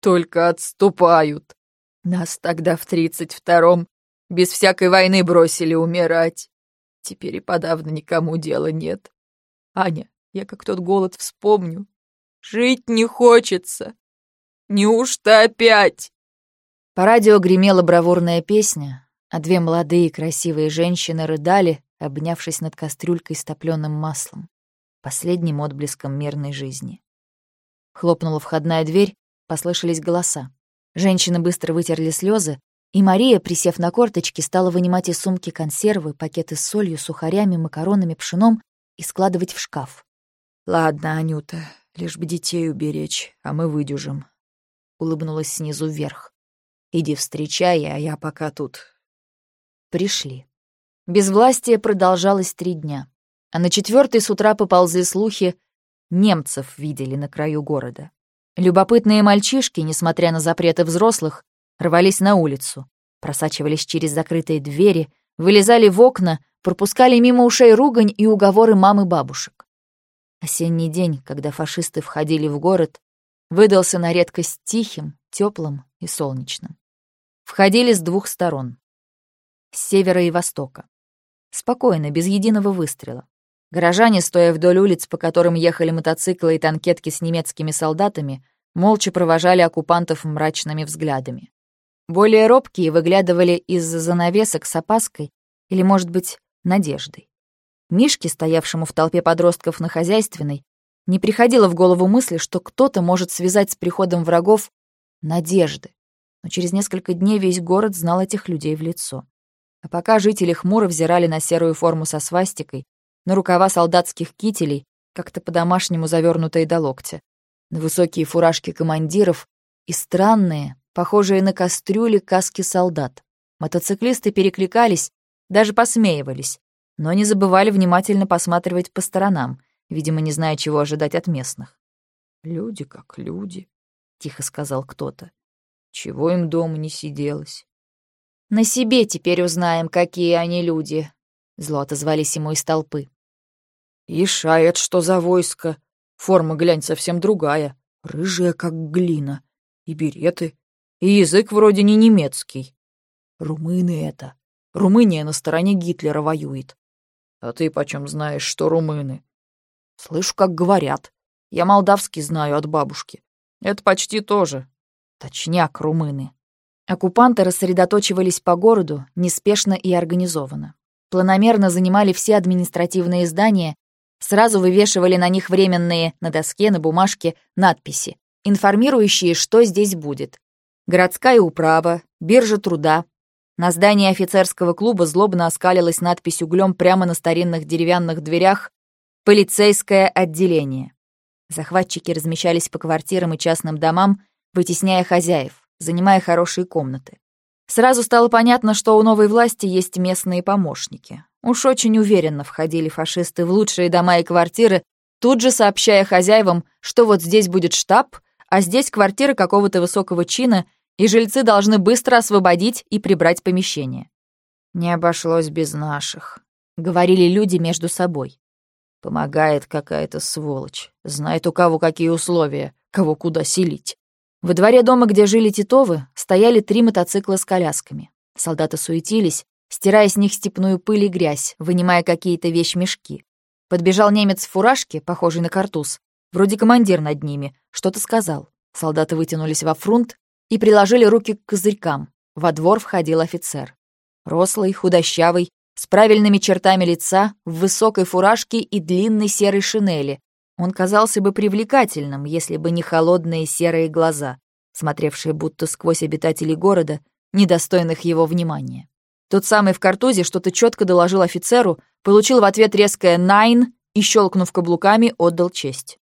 [SPEAKER 2] только отступают. Нас тогда в тридцать втором без всякой войны бросили умирать. Теперь и подавно никому дела нет. Аня, я как тот голод вспомню. Жить не хочется. Неужто опять?
[SPEAKER 1] По радио гремела бравурная песня, а две молодые красивые женщины рыдали, обнявшись над кастрюлькой с топленым маслом, последним отблеском мирной жизни. Хлопнула входная дверь, послышались голоса. Женщины быстро вытерли слезы, и Мария, присев на корточки, стала вынимать из сумки консервы, пакеты с солью, сухарями, макаронами, пшеном и складывать в шкаф.
[SPEAKER 2] «Ладно, Анюта, лишь бы детей уберечь, а мы выдюжим», — улыбнулась снизу вверх. «Иди встречай, а я пока тут».
[SPEAKER 1] Пришли. Безвластие продолжалось три дня, а на четвертый с утра поползли слухи, немцев видели на краю города. Любопытные мальчишки, несмотря на запреты взрослых, рвались на улицу, просачивались через закрытые двери, вылезали в окна, пропускали мимо ушей ругань и уговоры мамы бабушек. Осенний день, когда фашисты входили в город, выдался на редкость тихим, теплым и солнечным. Входили с двух сторон. С севера и востока. Спокойно, без единого выстрела. Горожане, стоя вдоль улиц, по которым ехали мотоциклы и танкетки с немецкими солдатами, молча провожали оккупантов мрачными взглядами. Более робкие выглядывали из-за занавесок с опаской или, может быть, надеждой. Мишке, стоявшему в толпе подростков на хозяйственной, не приходило в голову мысли, что кто-то может связать с приходом врагов надежды. Но через несколько дней весь город знал этих людей в лицо. А пока жители хмуро взирали на серую форму со свастикой, на рукава солдатских кителей, как-то по-домашнему завернутые до локтя, на высокие фуражки командиров и странные, похожие на кастрюли каски солдат. Мотоциклисты перекликались, даже посмеивались, но не забывали внимательно посматривать по сторонам, видимо, не зная, чего ожидать от местных.
[SPEAKER 2] «Люди как люди», — тихо сказал кто-то. «Чего им дома не сиделось?»
[SPEAKER 1] «На себе теперь узнаем, какие они люди», Зло отозвались ему из толпы.
[SPEAKER 2] «Иша, это что за войско? Форма, глянь, совсем другая. Рыжая, как глина. И береты. И язык вроде не немецкий. Румыны это. Румыния на стороне Гитлера воюет. А ты почем знаешь, что румыны? Слышу, как говорят. Я молдавский знаю от бабушки. Это почти тоже. Точняк, румыны.
[SPEAKER 1] Оккупанты рассредоточивались по городу неспешно и организованно планомерно занимали все административные здания, сразу вывешивали на них временные, на доске, на бумажке, надписи, информирующие, что здесь будет. Городская управа, биржа труда. На здании офицерского клуба злобно оскалилась надпись углем прямо на старинных деревянных дверях «Полицейское отделение». Захватчики размещались по квартирам и частным домам, вытесняя хозяев, занимая хорошие комнаты. Сразу стало понятно, что у новой власти есть местные помощники. Уж очень уверенно входили фашисты в лучшие дома и квартиры, тут же сообщая хозяевам, что вот здесь будет штаб, а здесь квартира какого-то высокого чина, и жильцы должны быстро освободить и прибрать помещение.
[SPEAKER 2] «Не обошлось без наших», —
[SPEAKER 1] говорили люди между собой.
[SPEAKER 2] «Помогает какая-то сволочь, знает у кого какие условия, кого куда селить».
[SPEAKER 1] Во дворе дома, где жили Титовы, стояли три мотоцикла с колясками. Солдаты суетились, стирая с них степную пыль и грязь, вынимая какие-то вещмешки. Подбежал немец в фуражке, похожий на картуз, вроде командир над ними, что-то сказал. Солдаты вытянулись во фрунт и приложили руки к козырькам. Во двор входил офицер. Рослый, худощавый, с правильными чертами лица, в высокой фуражке и длинной серой шинели, он казался бы привлекательным, если бы не холодные серые глаза, смотревшие будто сквозь обитателей города, недостойных его внимания. Тот самый в картузе что-то четко доложил офицеру, получил в ответ резкое «найн» и, щелкнув каблуками, отдал честь.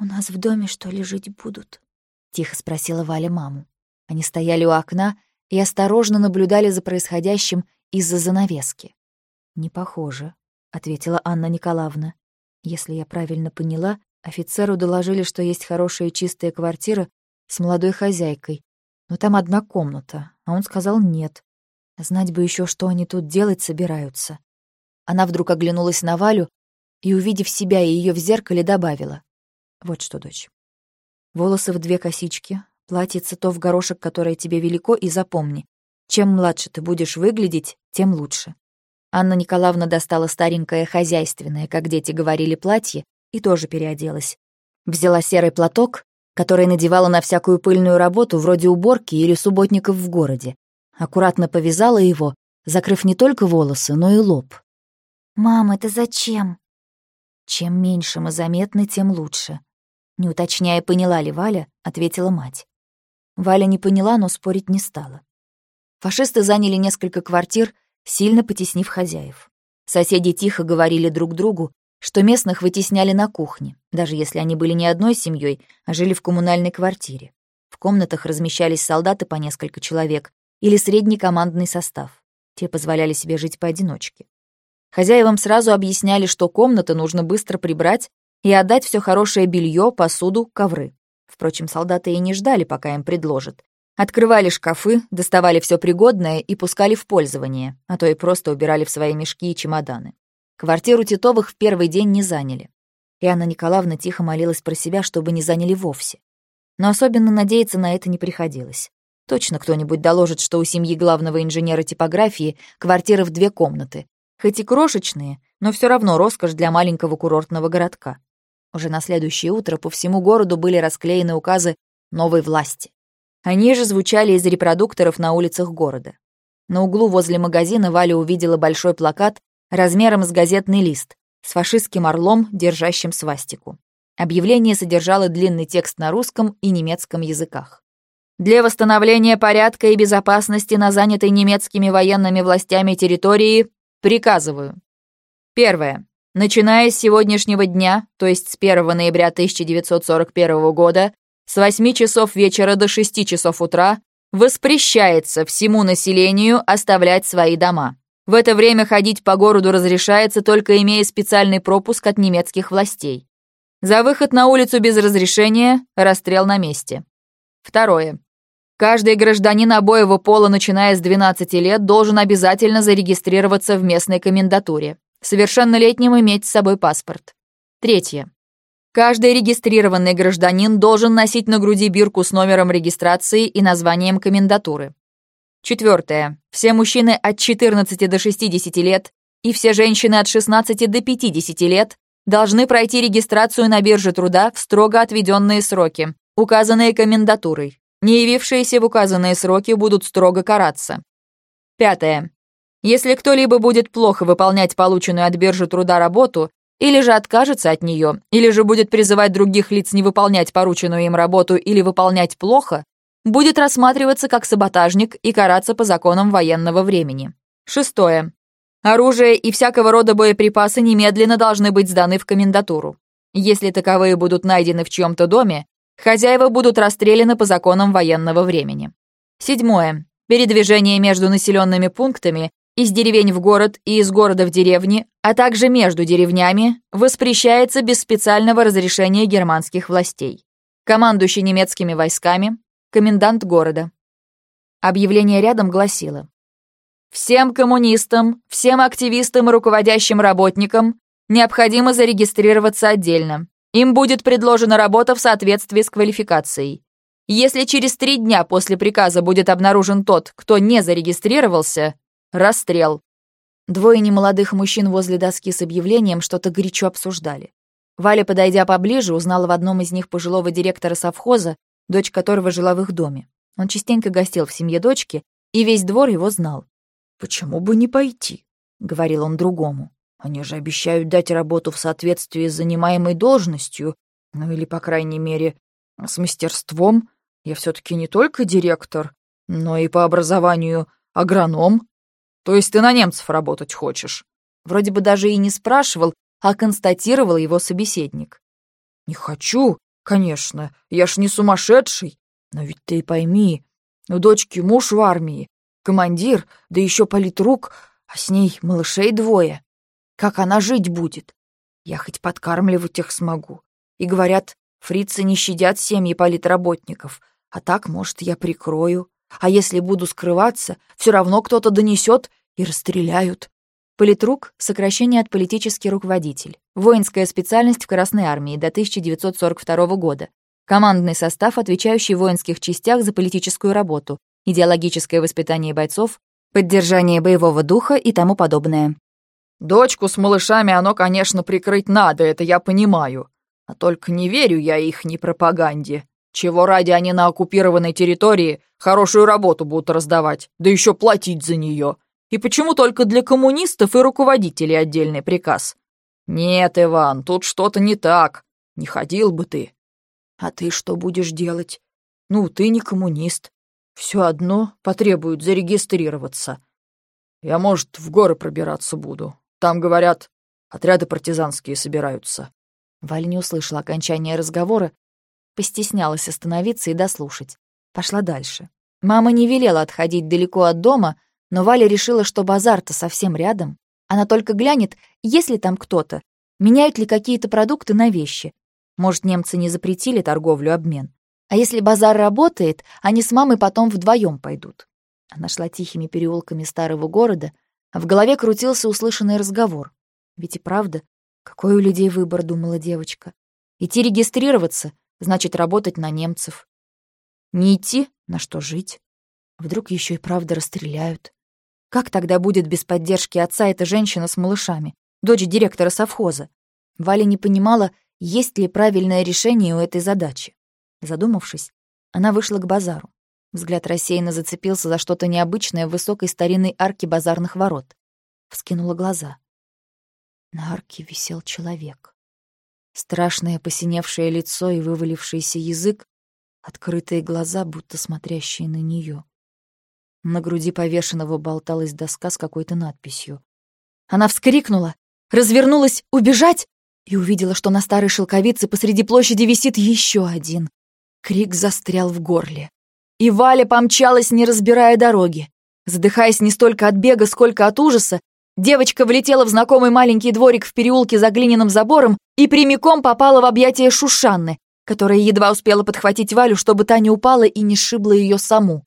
[SPEAKER 3] «У нас в доме, что ли, жить будут?»
[SPEAKER 1] — тихо спросила Валя маму. Они стояли у окна и осторожно наблюдали за происходящим из-за занавески. «Не похоже», — ответила Анна Николаевна. Если я правильно поняла, офицеру доложили, что есть хорошая чистая квартира с молодой хозяйкой, но там одна комната, а он сказал нет. Знать бы еще, что они тут делать собираются. Она вдруг оглянулась на Валю и, увидев себя и ее в зеркале, добавила. Вот что, дочь. Волосы в две косички, платьице то в горошек, которое тебе велико, и запомни, чем младше ты будешь выглядеть, тем лучше. Анна Николаевна достала старенькое хозяйственное, как дети говорили, платье и тоже переоделась. Взяла серый платок, который надевала на всякую пыльную работу, вроде уборки или субботников в городе. Аккуратно повязала его, закрыв не только волосы, но и лоб.
[SPEAKER 3] «Мам, это зачем?»
[SPEAKER 1] «Чем меньше мы заметны, тем лучше». Не уточняя, поняла ли Валя, ответила мать. Валя не поняла, но спорить не стала. Фашисты заняли несколько квартир, сильно потеснив хозяев. Соседи тихо говорили друг другу, что местных вытесняли на кухне, даже если они были не одной семьей, а жили в коммунальной квартире. В комнатах размещались солдаты по несколько человек или средний командный состав. Те позволяли себе жить поодиночке. Хозяевам сразу объясняли, что комнаты нужно быстро прибрать и отдать все хорошее белье, посуду, ковры. Впрочем, солдаты и не ждали, пока им предложат. Открывали шкафы, доставали все пригодное и пускали в пользование, а то и просто убирали в свои мешки и чемоданы. Квартиру Титовых в первый день не заняли. И Анна Николаевна тихо молилась про себя, чтобы не заняли вовсе. Но особенно надеяться на это не приходилось. Точно кто-нибудь доложит, что у семьи главного инженера типографии квартира в две комнаты. Хоть и крошечные, но все равно роскошь для маленького курортного городка. Уже на следующее утро по всему городу были расклеены указы новой власти. Они же звучали из репродукторов на улицах города. На углу возле магазина Валя увидела большой плакат размером с газетный лист с фашистским орлом, держащим свастику. Объявление содержало длинный текст на русском и немецком языках. Для восстановления порядка и безопасности на занятой немецкими военными властями территории приказываю. Первое. Начиная с сегодняшнего дня, то есть с 1 ноября 1941 года, с 8 часов вечера до 6 часов утра воспрещается всему населению оставлять свои дома. В это время ходить по городу разрешается, только имея специальный пропуск от немецких властей. За выход на улицу без разрешения – расстрел на месте. Второе. Каждый гражданин обоего пола, начиная с 12 лет, должен обязательно зарегистрироваться в местной комендатуре. Совершеннолетним иметь с собой паспорт. Третье. Каждый регистрированный гражданин должен носить на груди бирку с номером регистрации и названием комендатуры. Четвертое. Все мужчины от 14 до 60 лет и все женщины от 16 до 50 лет должны пройти регистрацию на бирже труда в строго отведенные сроки, указанные комендатурой. Не явившиеся в указанные сроки будут строго караться. Пятое. Если кто-либо будет плохо выполнять полученную от биржи труда работу или же откажется от нее, или же будет призывать других лиц не выполнять порученную им работу или выполнять плохо, будет рассматриваться как саботажник и караться по законам военного времени. Шестое. Оружие и всякого рода боеприпасы немедленно должны быть сданы в комендатуру. Если таковые будут найдены в чьем-то доме, хозяева будут расстреляны по законам военного времени. Седьмое. Передвижение между населенными пунктами из деревень в город и из города в деревни, а также между деревнями, воспрещается без специального разрешения германских властей. Командующий немецкими войсками, комендант города. Объявление рядом гласило «Всем коммунистам, всем активистам и руководящим работникам необходимо зарегистрироваться отдельно. Им будет предложена работа в соответствии с квалификацией. Если через три дня после приказа будет обнаружен тот, кто не зарегистрировался, Расстрел. Двое немолодых мужчин возле доски с объявлением что-то горячо обсуждали. Валя, подойдя поближе, узнала в одном из них пожилого директора совхоза, дочь которого жила в их доме. Он частенько гостил в семье дочки, и весь двор его знал. «Почему бы не пойти?» — говорил он другому. «Они же обещают дать работу в соответствии с занимаемой должностью, ну или, по крайней мере, с мастерством. Я все таки не только директор, но и по образованию агроном. То есть ты на немцев работать хочешь?» Вроде бы даже и не спрашивал, а констатировал его собеседник. «Не хочу, конечно, я ж не сумасшедший. Но ведь ты пойми, у дочки муж в армии, командир, да еще политрук, а с ней малышей двое. Как она жить будет?
[SPEAKER 2] Я хоть подкармливать их смогу. И говорят, фрицы не щадят семьи политработников. А так, может, я прикрою. А если буду скрываться, все равно кто-то донесет и расстреляют. Политрук — сокращение от политический руководитель. Воинская специальность в Красной армии до 1942 года. Командный состав, отвечающий в воинских частях за политическую работу, идеологическое воспитание бойцов, поддержание боевого духа и тому подобное. Дочку с малышами оно, конечно, прикрыть надо, это я понимаю. А только не верю я их ни пропаганде. Чего ради они на оккупированной территории хорошую работу будут раздавать, да еще платить за нее. И почему только для коммунистов и руководителей отдельный приказ? Нет, Иван, тут что-то не так. Не ходил бы ты. А ты что будешь делать? Ну, ты не коммунист. Все одно потребуют зарегистрироваться. Я, может, в горы пробираться буду. Там, говорят, отряды партизанские собираются». Валь не услышала окончания разговора, постеснялась остановиться и дослушать. Пошла дальше. Мама не велела отходить далеко от дома, но Валя решила, что базар-то совсем рядом. Она только глянет, есть ли там кто-то, меняют ли какие-то продукты на вещи. Может, немцы не запретили торговлю-обмен. А если базар работает, они с мамой потом вдвоем пойдут. Она шла тихими переулками старого города, а в голове крутился услышанный разговор. Ведь и правда, какой у людей выбор, думала девочка. Идти регистрироваться, значит работать на немцев. Не идти, на что жить. Вдруг еще и правда расстреляют. Как тогда будет без поддержки отца эта женщина с малышами, дочь директора совхоза? Валя не понимала, есть ли правильное решение у этой задачи. Задумавшись, она вышла к базару. Взгляд рассеянно зацепился за что-то необычное в высокой старинной арке базарных ворот. Вскинула глаза. На арке висел человек. Страшное посиневшее лицо и вывалившийся язык, открытые глаза, будто смотрящие на нее. На груди повешенного болталась доска с какой-то надписью. Она вскрикнула, развернулась убежать и увидела, что на старой шелковице посреди площади висит еще один. Крик застрял в горле. И Валя помчалась, не разбирая дороги. Задыхаясь не столько от бега, сколько от ужаса, девочка влетела в знакомый маленький дворик в переулке за глиняным забором и прямиком попала в объятия Шушанны, которая едва успела подхватить Валю, чтобы та не упала и не сшибла ее саму.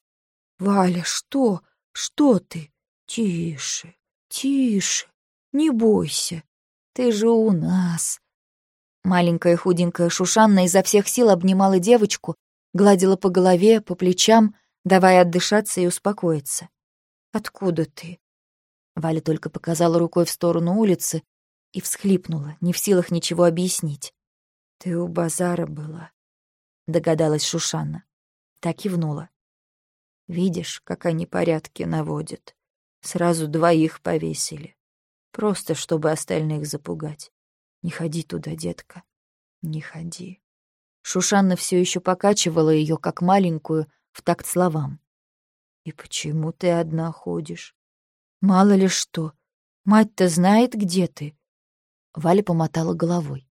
[SPEAKER 2] «Валя, что? Что ты? Тише, тише, не бойся. Ты же у нас». Маленькая худенькая Шушанна изо всех сил обнимала девочку, гладила по голове, по плечам, давая отдышаться и успокоиться. «Откуда ты?» Валя только показала рукой в сторону улицы и всхлипнула, не в силах ничего объяснить. «Ты у базара была», — догадалась Шушанна. Так кивнула. «Видишь, как они порядки наводят. Сразу двоих повесили. Просто, чтобы остальных запугать. Не ходи туда, детка, не ходи». Шушанна все еще покачивала ее, как маленькую, в такт словам. «И почему ты одна ходишь? Мало ли что. Мать-то знает, где ты». Валя помотала головой.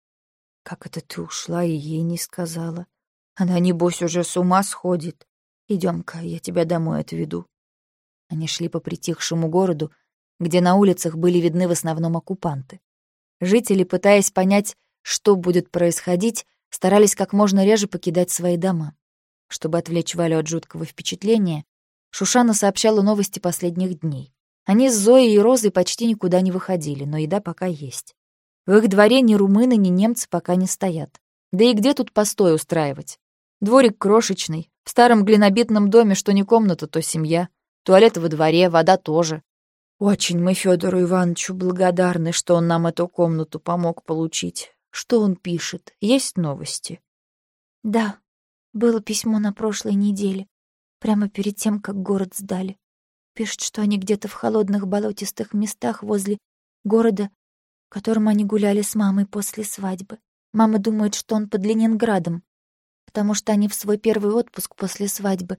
[SPEAKER 2] «Как это ты ушла и ей не сказала? Она, небось, уже с ума сходит. Идем-ка, я тебя домой отведу». Они шли по притихшему городу, где на улицах были видны в основном оккупанты. Жители, пытаясь понять, что будет происходить, старались как можно реже покидать свои дома. Чтобы отвлечь Валю от жуткого впечатления, Шушана сообщала новости последних дней. Они с Зоей и Розой почти никуда не выходили, но еда пока есть. В их дворе ни румыны, ни немцы пока не стоят. Да и где тут постой устраивать? Дворик крошечный, в старом глинобитном доме что не комната, то семья. Туалет во дворе, вода тоже. Очень мы Федору Ивановичу благодарны, что он нам эту комнату помог получить. Что он пишет? Есть новости?
[SPEAKER 3] Да, было письмо на прошлой неделе, прямо перед тем, как город сдали. Пишет, что они где-то в холодных болотистых местах возле города, в котором они гуляли с мамой после свадьбы. Мама думает, что он под Ленинградом, потому что они в свой первый отпуск после свадьбы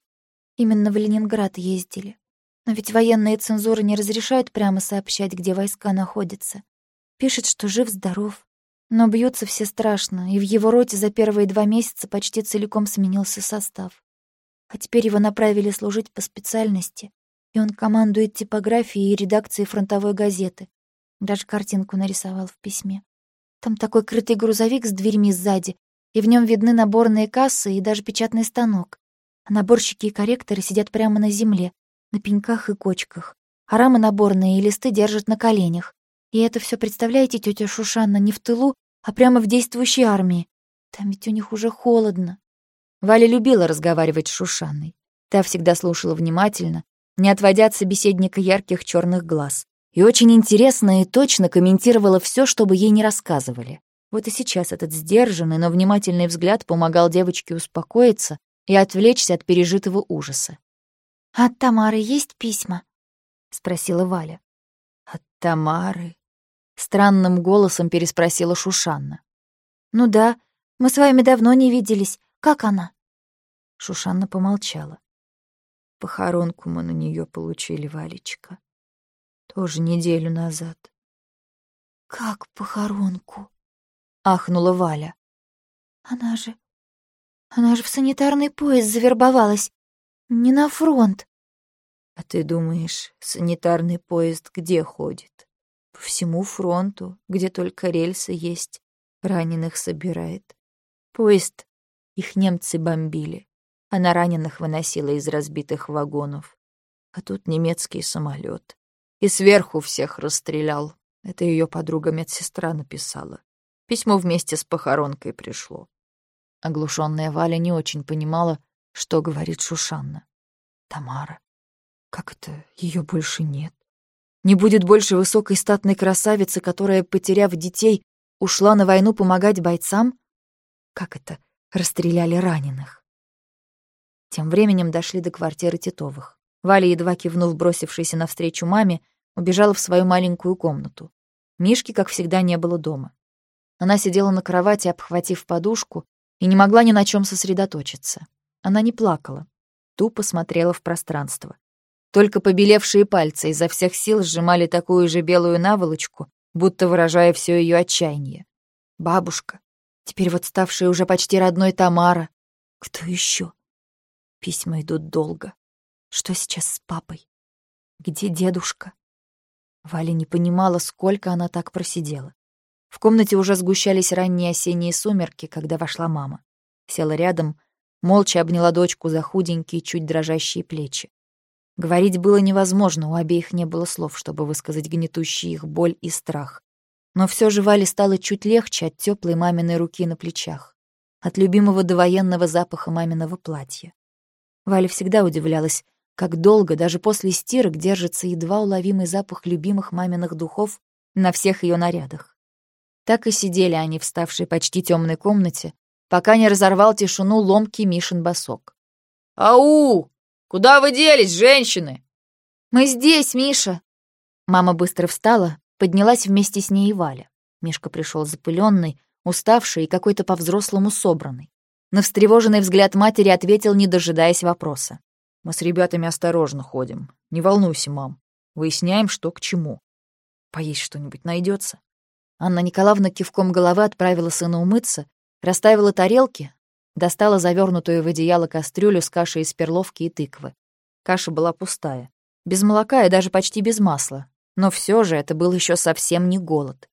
[SPEAKER 3] именно в Ленинград ездили. Но ведь военные цензуры не разрешают прямо сообщать, где войска находятся. Пишет, что жив-здоров, но бьются все страшно, и в его роте за первые два месяца почти целиком сменился состав. А теперь его направили служить по специальности, и он командует типографией и редакцией фронтовой газеты. Даже картинку нарисовал в письме. Там такой крытый грузовик с дверьми сзади, и в нем видны наборные кассы и даже печатный станок. А наборщики и корректоры сидят прямо на земле, на пеньках и кочках, а рамы наборные и листы держат на коленях. И это все, представляете, тетя Шушанна, не в тылу, а прямо в действующей армии. Там ведь у них уже холодно.
[SPEAKER 1] Валя любила разговаривать с Шушанной. Та всегда слушала внимательно, не отводя от собеседника ярких черных глаз. И очень интересно и точно комментировала все, что бы ей не рассказывали. Вот и сейчас этот сдержанный, но внимательный взгляд помогал девочке успокоиться и отвлечься от пережитого ужаса.
[SPEAKER 3] «А от Тамары есть письма?» — спросила Валя.
[SPEAKER 1] «От Тамары?» — странным голосом переспросила Шушанна.
[SPEAKER 3] «Ну да, мы с вами давно не виделись. Как она?»
[SPEAKER 1] Шушанна помолчала. Похоронку мы на нее получили, Валечка. Тоже неделю назад.
[SPEAKER 3] «Как похоронку?»
[SPEAKER 1] — ахнула Валя.
[SPEAKER 3] «Она же... Она же в санитарный поезд завербовалась. Не на фронт».
[SPEAKER 1] «А ты думаешь, санитарный поезд где ходит? По всему фронту, где только рельсы есть, раненых собирает. Поезд их немцы бомбили. Она раненых выносила из разбитых вагонов. А тут немецкий самолет. И сверху всех расстрелял. Это ее подруга-медсестра написала. Письмо вместе с похоронкой пришло. Оглушенная Валя не очень понимала, что говорит Шушанна. Тамара. Как это ее больше нет? Не будет больше высокой статной красавицы, которая, потеряв детей, ушла на войну помогать бойцам? Как это расстреляли раненых? Тем временем дошли до квартиры Титовых. Валя, едва кивнув бросившейся навстречу маме, убежала в свою маленькую комнату. Мишки, как всегда, не было дома. Она сидела на кровати, обхватив подушку, и не могла ни на чем сосредоточиться. Она не плакала, тупо смотрела в пространство. Только побелевшие пальцы изо всех сил сжимали такую же белую наволочку, будто выражая все ее отчаяние. Бабушка, теперь вот ставшая уже почти родной Тамара. Кто еще? Письма идут долго. Что сейчас с папой? Где дедушка? Валя не понимала, сколько она так просидела. В комнате уже сгущались ранние осенние сумерки, когда вошла мама. Села рядом, молча обняла дочку за худенькие, чуть дрожащие плечи. Говорить было невозможно, у обеих не было слов, чтобы высказать гнетущий их боль и страх. Но все же Вале стало чуть легче от теплой маминой руки на плечах, от любимого довоенного запаха маминого платья. Валя всегда удивлялась, как долго, даже после стирок, держится едва уловимый запах любимых маминых духов на всех ее нарядах. Так и сидели они в ставшей почти темной комнате, пока не разорвал тишину ломкий Мишин босок.
[SPEAKER 2] «Ау! Куда вы делись, женщины?»
[SPEAKER 3] «Мы здесь, Миша!»
[SPEAKER 1] Мама быстро встала, поднялась вместе с ней и Валя. Мишка пришел запыленный, уставший и какой-то по-взрослому собранный. На встревоженный взгляд матери ответил, не дожидаясь вопроса. «Мы с ребятами осторожно ходим. Не волнуйся, мам. Выясняем, что к чему. Поесть что-нибудь найдется. Анна Николаевна кивком головы отправила сына умыться, расставила тарелки, достала завернутую в одеяло кастрюлю с кашей из перловки и тыквы. Каша была пустая, без молока и даже почти без масла. Но все же это был еще совсем не голод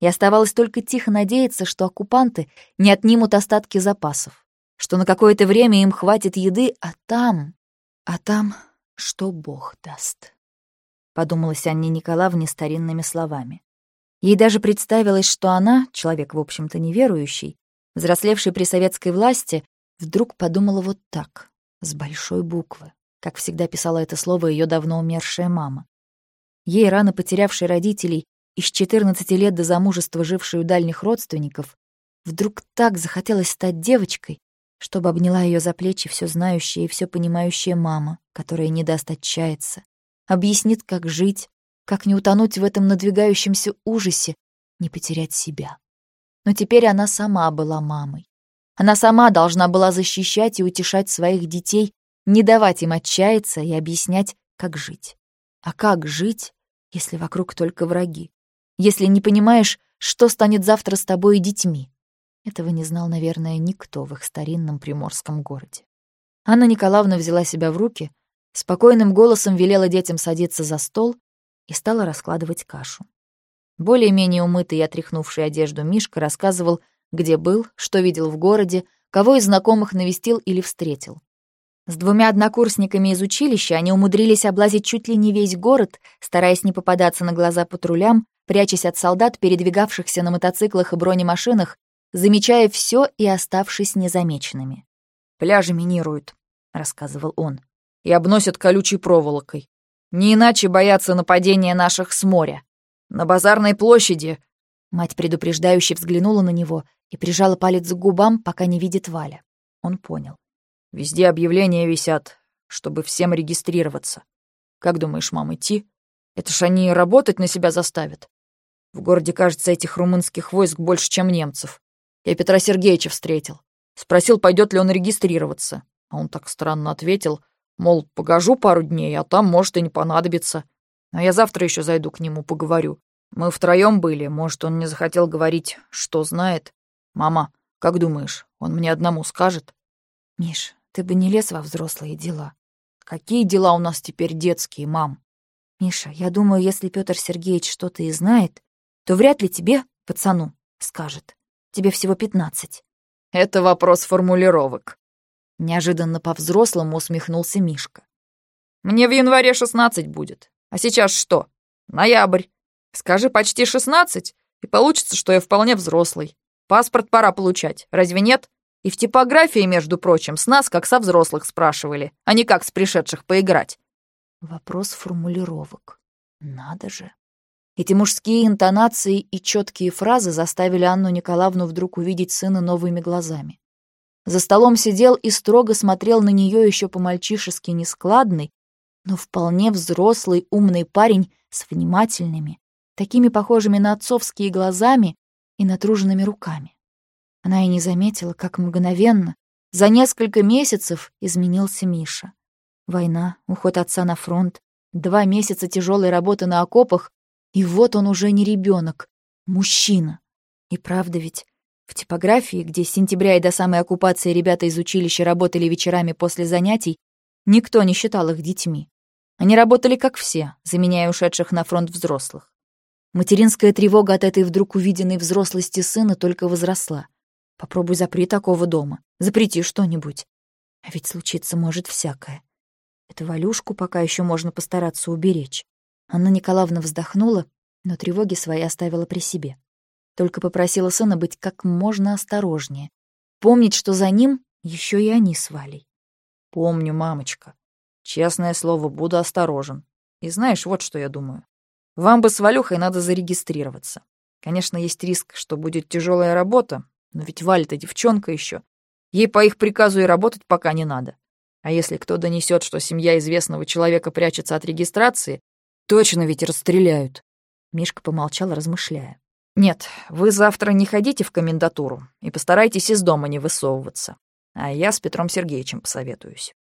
[SPEAKER 1] и оставалось только тихо надеяться, что оккупанты не отнимут остатки запасов, что на какое-то время им хватит еды, а там... А там что Бог даст. Подумалась Анне Николаевне старинными словами. Ей даже представилось, что она, человек, в общем-то, неверующий, взрослевший при советской власти, вдруг подумала вот так, с большой буквы, как всегда писала это слово ее давно умершая мама. Ей, рано потерявшей родителей, из 14 лет до замужества жившей у дальних родственников, вдруг так захотелось стать девочкой, чтобы обняла ее за плечи все знающая и все понимающая мама, которая не даст отчаяться, объяснит, как жить, как не утонуть в этом надвигающемся ужасе, не потерять себя. Но теперь она сама была мамой. Она сама должна была защищать и утешать своих детей, не давать им отчаяться и объяснять, как жить. А как жить, если вокруг только враги? Если не понимаешь, что станет завтра с тобой и детьми. Этого не знал, наверное, никто в их старинном приморском городе. Анна Николаевна взяла себя в руки, спокойным голосом велела детям садиться за стол и стала раскладывать кашу. Более-менее умытый и отряхнувший одежду Мишка рассказывал, где был, что видел в городе, кого из знакомых навестил или встретил. С двумя однокурсниками из училища они умудрились облазить чуть ли не весь город, стараясь не попадаться на глаза патрулям, прячась от солдат, передвигавшихся на мотоциклах и бронемашинах, замечая все и оставшись незамеченными.
[SPEAKER 2] «Пляжи минируют», — рассказывал он, — «и обносят колючей проволокой. Не иначе боятся нападения наших с моря. На базарной площади...»
[SPEAKER 1] Мать предупреждающе взглянула на него и прижала палец к губам, пока не видит Валя. Он понял.
[SPEAKER 2] Везде объявления висят, чтобы всем регистрироваться. Как думаешь, мам, идти? Это ж они работать на себя заставят. В городе, кажется, этих румынских войск больше, чем немцев. Я Петра Сергеевича встретил. Спросил, пойдет ли он регистрироваться. А он так странно ответил, мол, погожу пару дней, а там, может, и не понадобится. А я завтра еще зайду к нему, поговорю. Мы втроем были, может, он не захотел говорить, что знает. Мама, как думаешь, он мне одному скажет?
[SPEAKER 1] Миш, ты бы не лез во взрослые дела.
[SPEAKER 2] Какие дела у нас теперь детские, мам?
[SPEAKER 1] Миша, я думаю, если Петр Сергеевич что-то и знает, то вряд ли тебе, пацану, скажет. Тебе всего пятнадцать.
[SPEAKER 2] Это вопрос формулировок.
[SPEAKER 1] Неожиданно по-взрослому усмехнулся Мишка.
[SPEAKER 2] Мне в январе шестнадцать будет. А сейчас что? Ноябрь. Скажи почти шестнадцать, и получится, что я вполне взрослый. Паспорт пора получать, разве нет? И в типографии, между прочим, с нас, как со взрослых, спрашивали, а не как с пришедших поиграть.
[SPEAKER 1] Вопрос формулировок. Надо же. Эти мужские интонации и четкие фразы заставили Анну Николаевну вдруг увидеть сына новыми глазами. За столом сидел и строго смотрел на нее еще по-мальчишески нескладный, но вполне взрослый умный парень с внимательными, такими похожими на отцовские глазами и натруженными руками. Она и не заметила, как мгновенно, за несколько месяцев изменился Миша. Война, уход отца на фронт, два месяца тяжелой работы на окопах, и вот он уже не ребенок, мужчина. И правда ведь, в типографии, где с сентября и до самой оккупации ребята из училища работали вечерами после занятий, никто не считал их детьми. Они работали как все, заменяя ушедших на фронт взрослых. Материнская тревога от этой вдруг увиденной взрослости сына только возросла. Попробуй запри такого дома. Запрети что-нибудь. А ведь случиться может всякое. Эту Валюшку пока еще можно постараться уберечь. Анна Николаевна вздохнула, но тревоги свои оставила при себе. Только попросила сына быть как можно осторожнее. Помнить, что за ним еще и они с.
[SPEAKER 2] «Помню, мамочка. Честное слово, буду осторожен. И знаешь, вот что я думаю. Вам бы с Валюхой надо зарегистрироваться. Конечно, есть риск, что будет тяжелая работа, но ведь Валя-то девчонка еще. Ей по их приказу и работать пока не надо. А если кто донесет, что семья известного человека прячется от регистрации, точно ведь расстреляют. Мишка помолчал, размышляя. Нет, вы завтра не ходите в комендатуру и постарайтесь из дома не высовываться. А я с Петром Сергеевичем посоветуюсь.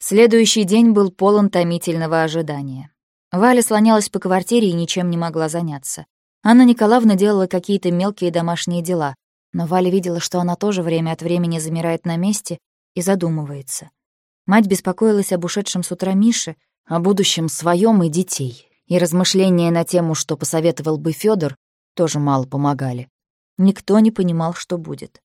[SPEAKER 1] Следующий день был полон томительного ожидания. Валя слонялась по квартире и ничем не могла заняться. Анна Николаевна делала какие-то мелкие домашние дела, но Валя видела, что она тоже время от времени замирает на месте и задумывается. Мать беспокоилась об ушедшем с утра Мише, о будущем своем и детей, и размышления на тему, что посоветовал бы Федор, тоже мало помогали. Никто не понимал, что будет.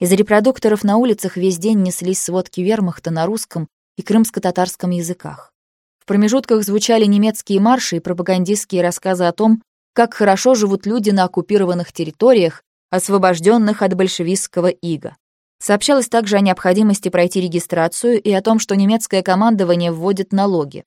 [SPEAKER 1] Из репродукторов на улицах весь день неслись сводки вермахта на русском и крымско-татарском языках. В промежутках звучали немецкие марши и пропагандистские рассказы о том, как хорошо живут люди на оккупированных территориях, освобожденных от большевистского ига. Сообщалось также о необходимости пройти регистрацию и о том, что немецкое командование вводит налоги.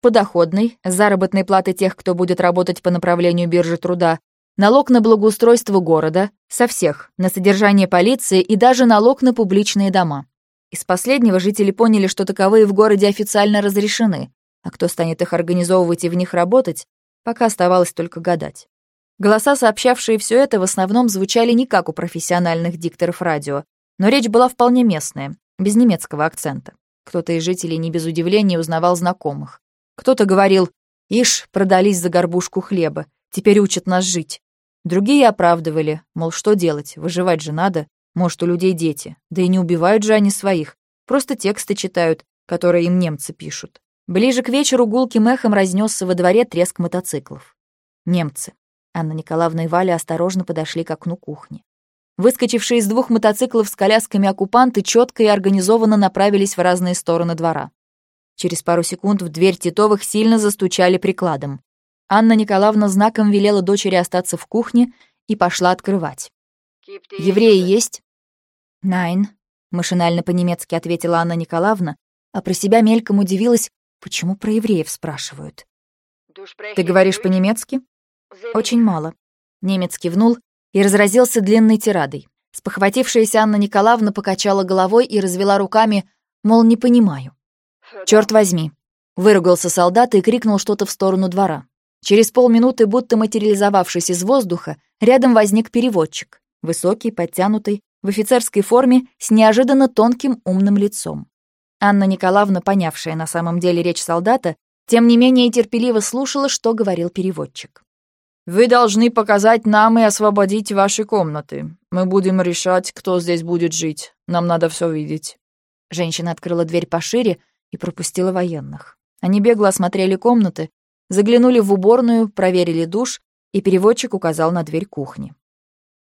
[SPEAKER 1] Подоходный, заработной платы тех, кто будет работать по направлению биржи труда, налог на благоустройство города, со всех, на содержание полиции и даже налог на публичные дома. Из последнего жители поняли, что таковые в городе официально разрешены, а кто станет их организовывать и в них работать, Пока оставалось только гадать. Голоса, сообщавшие все это, в основном звучали не как у профессиональных дикторов радио, но речь была вполне местная, без немецкого акцента. Кто-то из жителей не без удивления узнавал знакомых. Кто-то говорил «Ишь, продались за горбушку хлеба, теперь учат нас жить». Другие оправдывали, мол, что делать, выживать же надо, может, у людей дети, да и не убивают же они своих, просто тексты читают, которые им немцы пишут. Ближе к вечеру гулким эхом разнесся во дворе треск мотоциклов. Немцы. Анна Николаевна и Валя осторожно подошли к окну кухни. Выскочившие из двух мотоциклов с колясками оккупанты четко и организованно направились в разные стороны двора. Через пару секунд в дверь Титовых сильно застучали прикладом. Анна Николаевна знаком велела дочери остаться в кухне и пошла открывать. «Евреи есть?» «Найн», — машинально по-немецки ответила Анна Николаевна, а про себя мельком удивилась, почему про евреев спрашивают. «Ты говоришь по-немецки?» «Очень мало». Немец кивнул и разразился длинной тирадой. Спохватившаяся Анна Николаевна покачала головой и развела руками, мол, не понимаю. «Чёрт возьми!» — выругался солдат и крикнул что-то в сторону двора. Через полминуты, будто материализовавшись из воздуха, рядом возник переводчик. Высокий, подтянутый, в офицерской форме, с неожиданно тонким умным лицом. Анна Николаевна, понявшая на самом деле речь солдата, тем не менее терпеливо слушала, что говорил переводчик.
[SPEAKER 2] Вы должны показать нам и освободить ваши комнаты. Мы будем решать, кто здесь будет жить. Нам надо все видеть».
[SPEAKER 1] Женщина открыла дверь пошире и пропустила военных. Они бегло осмотрели комнаты, заглянули в уборную, проверили душ, и переводчик указал на дверь кухни.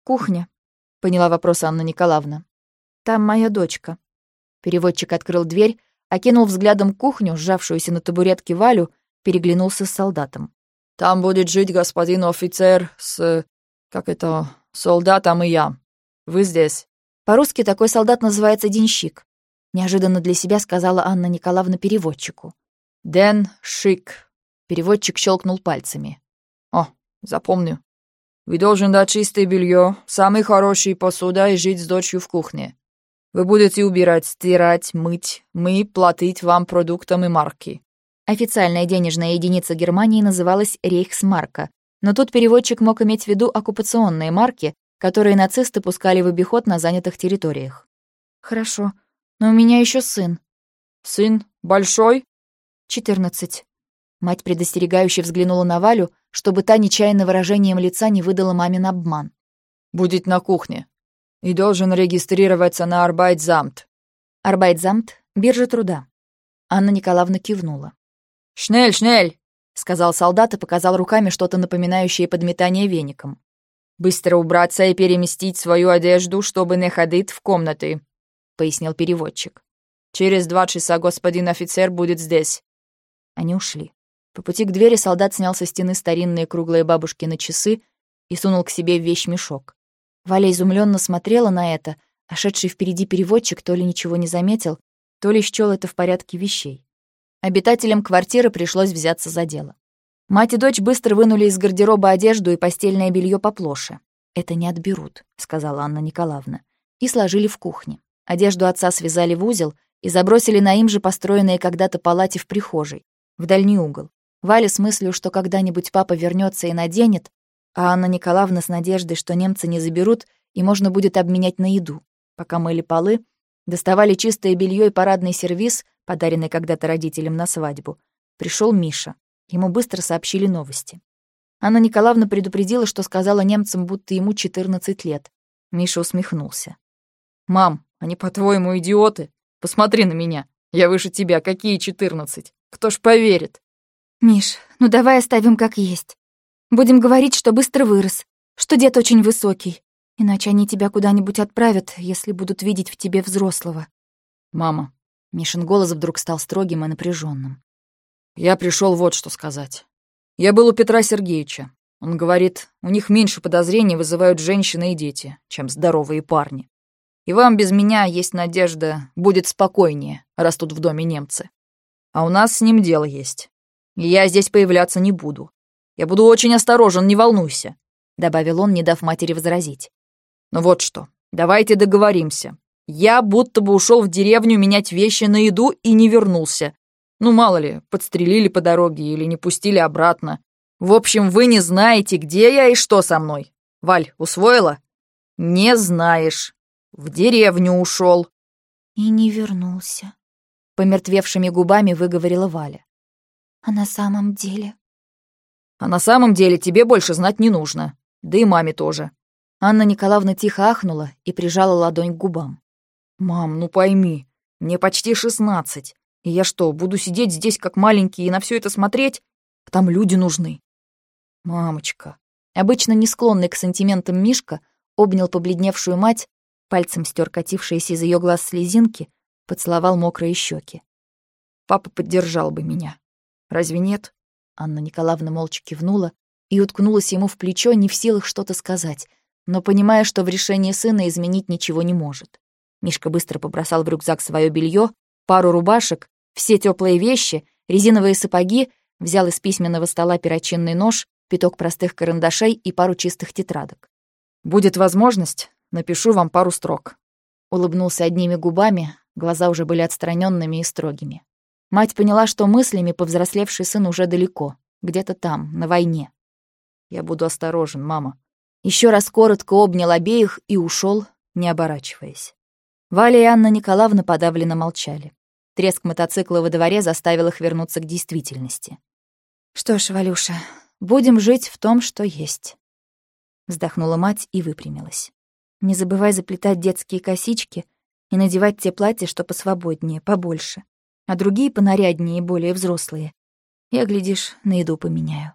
[SPEAKER 1] «Кухня», — поняла вопрос Анна Николаевна. «Там моя дочка». Переводчик открыл дверь, окинул взглядом кухню, сжавшуюся на табуретке Валю, переглянулся с солдатом.
[SPEAKER 2] Там будет жить господин офицер с... как это... солдатом и я. Вы здесь».
[SPEAKER 1] По-русски такой солдат называется денщик. Неожиданно для себя сказала Анна Николаевна переводчику.
[SPEAKER 2] «Ден Шик».
[SPEAKER 1] Переводчик щелкнул пальцами.
[SPEAKER 2] «О, запомню. Вы должен дать чистое белье, самые хорошие посуда и жить с дочью в кухне. Вы будете убирать, стирать, мыть, мы платить вам продуктами марки.
[SPEAKER 1] Официальная денежная единица Германии называлась рейхсмарка, но тут переводчик мог иметь в виду оккупационные марки, которые нацисты пускали в обиход на занятых территориях. «Хорошо, но у меня еще сын».
[SPEAKER 2] «Сын? Большой?»
[SPEAKER 1] «Четырнадцать». Мать предостерегающе взглянула на Валю, чтобы та нечаянно выражением лица не выдала мамин обман.
[SPEAKER 2] «Будет на кухне. И должен регистрироваться на Арбайтзамт».
[SPEAKER 1] «Арбайтзамт — биржа труда». Анна Николаевна кивнула.
[SPEAKER 2] «Шнель, шнель!»
[SPEAKER 1] — сказал солдат и показал руками что-то напоминающее подметание веником.
[SPEAKER 2] «Быстро убраться и переместить свою одежду, чтобы не ходить в комнаты», — пояснил переводчик. «Через два часа господин офицер будет здесь».
[SPEAKER 1] Они ушли. По пути к двери солдат снял со стены старинные круглые бабушкины часы и сунул к себе вещмешок. Валя изумленно смотрела на это, а шедший впереди переводчик то ли ничего не заметил, то ли счёл это в порядке вещей. Обитателям квартиры пришлось взяться за дело. Мать и дочь быстро вынули из гардероба одежду и постельное белье поплоше. «Это не отберут», — сказала Анна Николаевна, и сложили в кухне. Одежду отца связали в узел и забросили на им же построенные когда-то палате в прихожей, в дальний угол. Валя с мыслью, что когда-нибудь папа вернется и наденет, а Анна Николаевна с надеждой, что немцы не заберут и можно будет обменять на еду. Пока мыли полы, доставали чистое белье и парадный сервиз, подаренный когда-то родителям на свадьбу, пришел Миша. Ему быстро сообщили новости. Анна Николаевна предупредила, что сказала немцам, будто ему 14 лет. Миша усмехнулся.
[SPEAKER 2] «Мам, они, по-твоему, идиоты? Посмотри на меня. Я выше тебя. Какие 14? Кто ж поверит?»
[SPEAKER 3] «Миш, ну давай оставим как есть. Будем говорить, что быстро вырос, что дед очень высокий. Иначе они тебя куда-нибудь отправят, если будут видеть в тебе взрослого».
[SPEAKER 2] «Мама,
[SPEAKER 1] Мишин голос вдруг стал строгим и напряженным.
[SPEAKER 2] «Я пришел вот что сказать. Я был у Петра Сергеевича. Он говорит, у них меньше подозрений вызывают женщины и дети, чем здоровые парни. И вам без меня есть надежда, будет спокойнее, раз тут в доме немцы. А у нас с ним дело есть. И я здесь появляться не буду. Я буду очень осторожен, не волнуйся», — добавил он, не дав матери возразить. «Ну вот что, давайте договоримся. Я будто бы ушел в деревню менять вещи на еду и не вернулся. Ну, мало ли, подстрелили по дороге или не пустили обратно. В общем, вы не знаете, где я и что со мной. Валь, усвоила? Не знаешь. В деревню ушел.
[SPEAKER 3] И не вернулся.
[SPEAKER 1] Помертвевшими губами выговорила Валя.
[SPEAKER 3] А на самом деле?
[SPEAKER 2] А на самом деле тебе больше знать не нужно. Да и маме тоже.
[SPEAKER 1] Анна Николаевна тихо ахнула и прижала ладонь к губам.
[SPEAKER 2] «Мам, ну пойми, мне почти шестнадцать. И я что, буду сидеть здесь как маленький и на все это смотреть? Там люди нужны». Мамочка.
[SPEAKER 1] Обычно не склонный к сантиментам Мишка обнял побледневшую мать, пальцем стер катившиеся из ее глаз слезинки, поцеловал мокрые щеки.
[SPEAKER 2] Папа поддержал бы меня. Разве нет?
[SPEAKER 1] Анна Николаевна молча кивнула и уткнулась ему в плечо, не в силах что-то сказать, но понимая, что в решении сына изменить ничего не может. Мишка быстро побросал в рюкзак свое белье, пару рубашек, все теплые вещи, резиновые сапоги, взял из письменного стола перочинный нож, пяток простых карандашей и пару чистых тетрадок.
[SPEAKER 2] «Будет возможность, напишу вам пару строк».
[SPEAKER 1] Улыбнулся одними губами, глаза уже были отстраненными и строгими. Мать поняла, что мыслями повзрослевший сын уже далеко, где-то там, на войне.
[SPEAKER 2] «Я буду осторожен, мама».
[SPEAKER 1] Еще раз коротко обнял обеих и ушел, не оборачиваясь. Валя и Анна Николаевна подавленно молчали. Треск мотоцикла во дворе заставил их вернуться к действительности. «Что ж, Валюша, будем жить в том, что есть». Вздохнула мать и выпрямилась. «Не забывай заплетать детские косички и надевать те платья, что посвободнее, побольше, а другие понаряднее и более взрослые. Я, глядишь, на еду поменяю».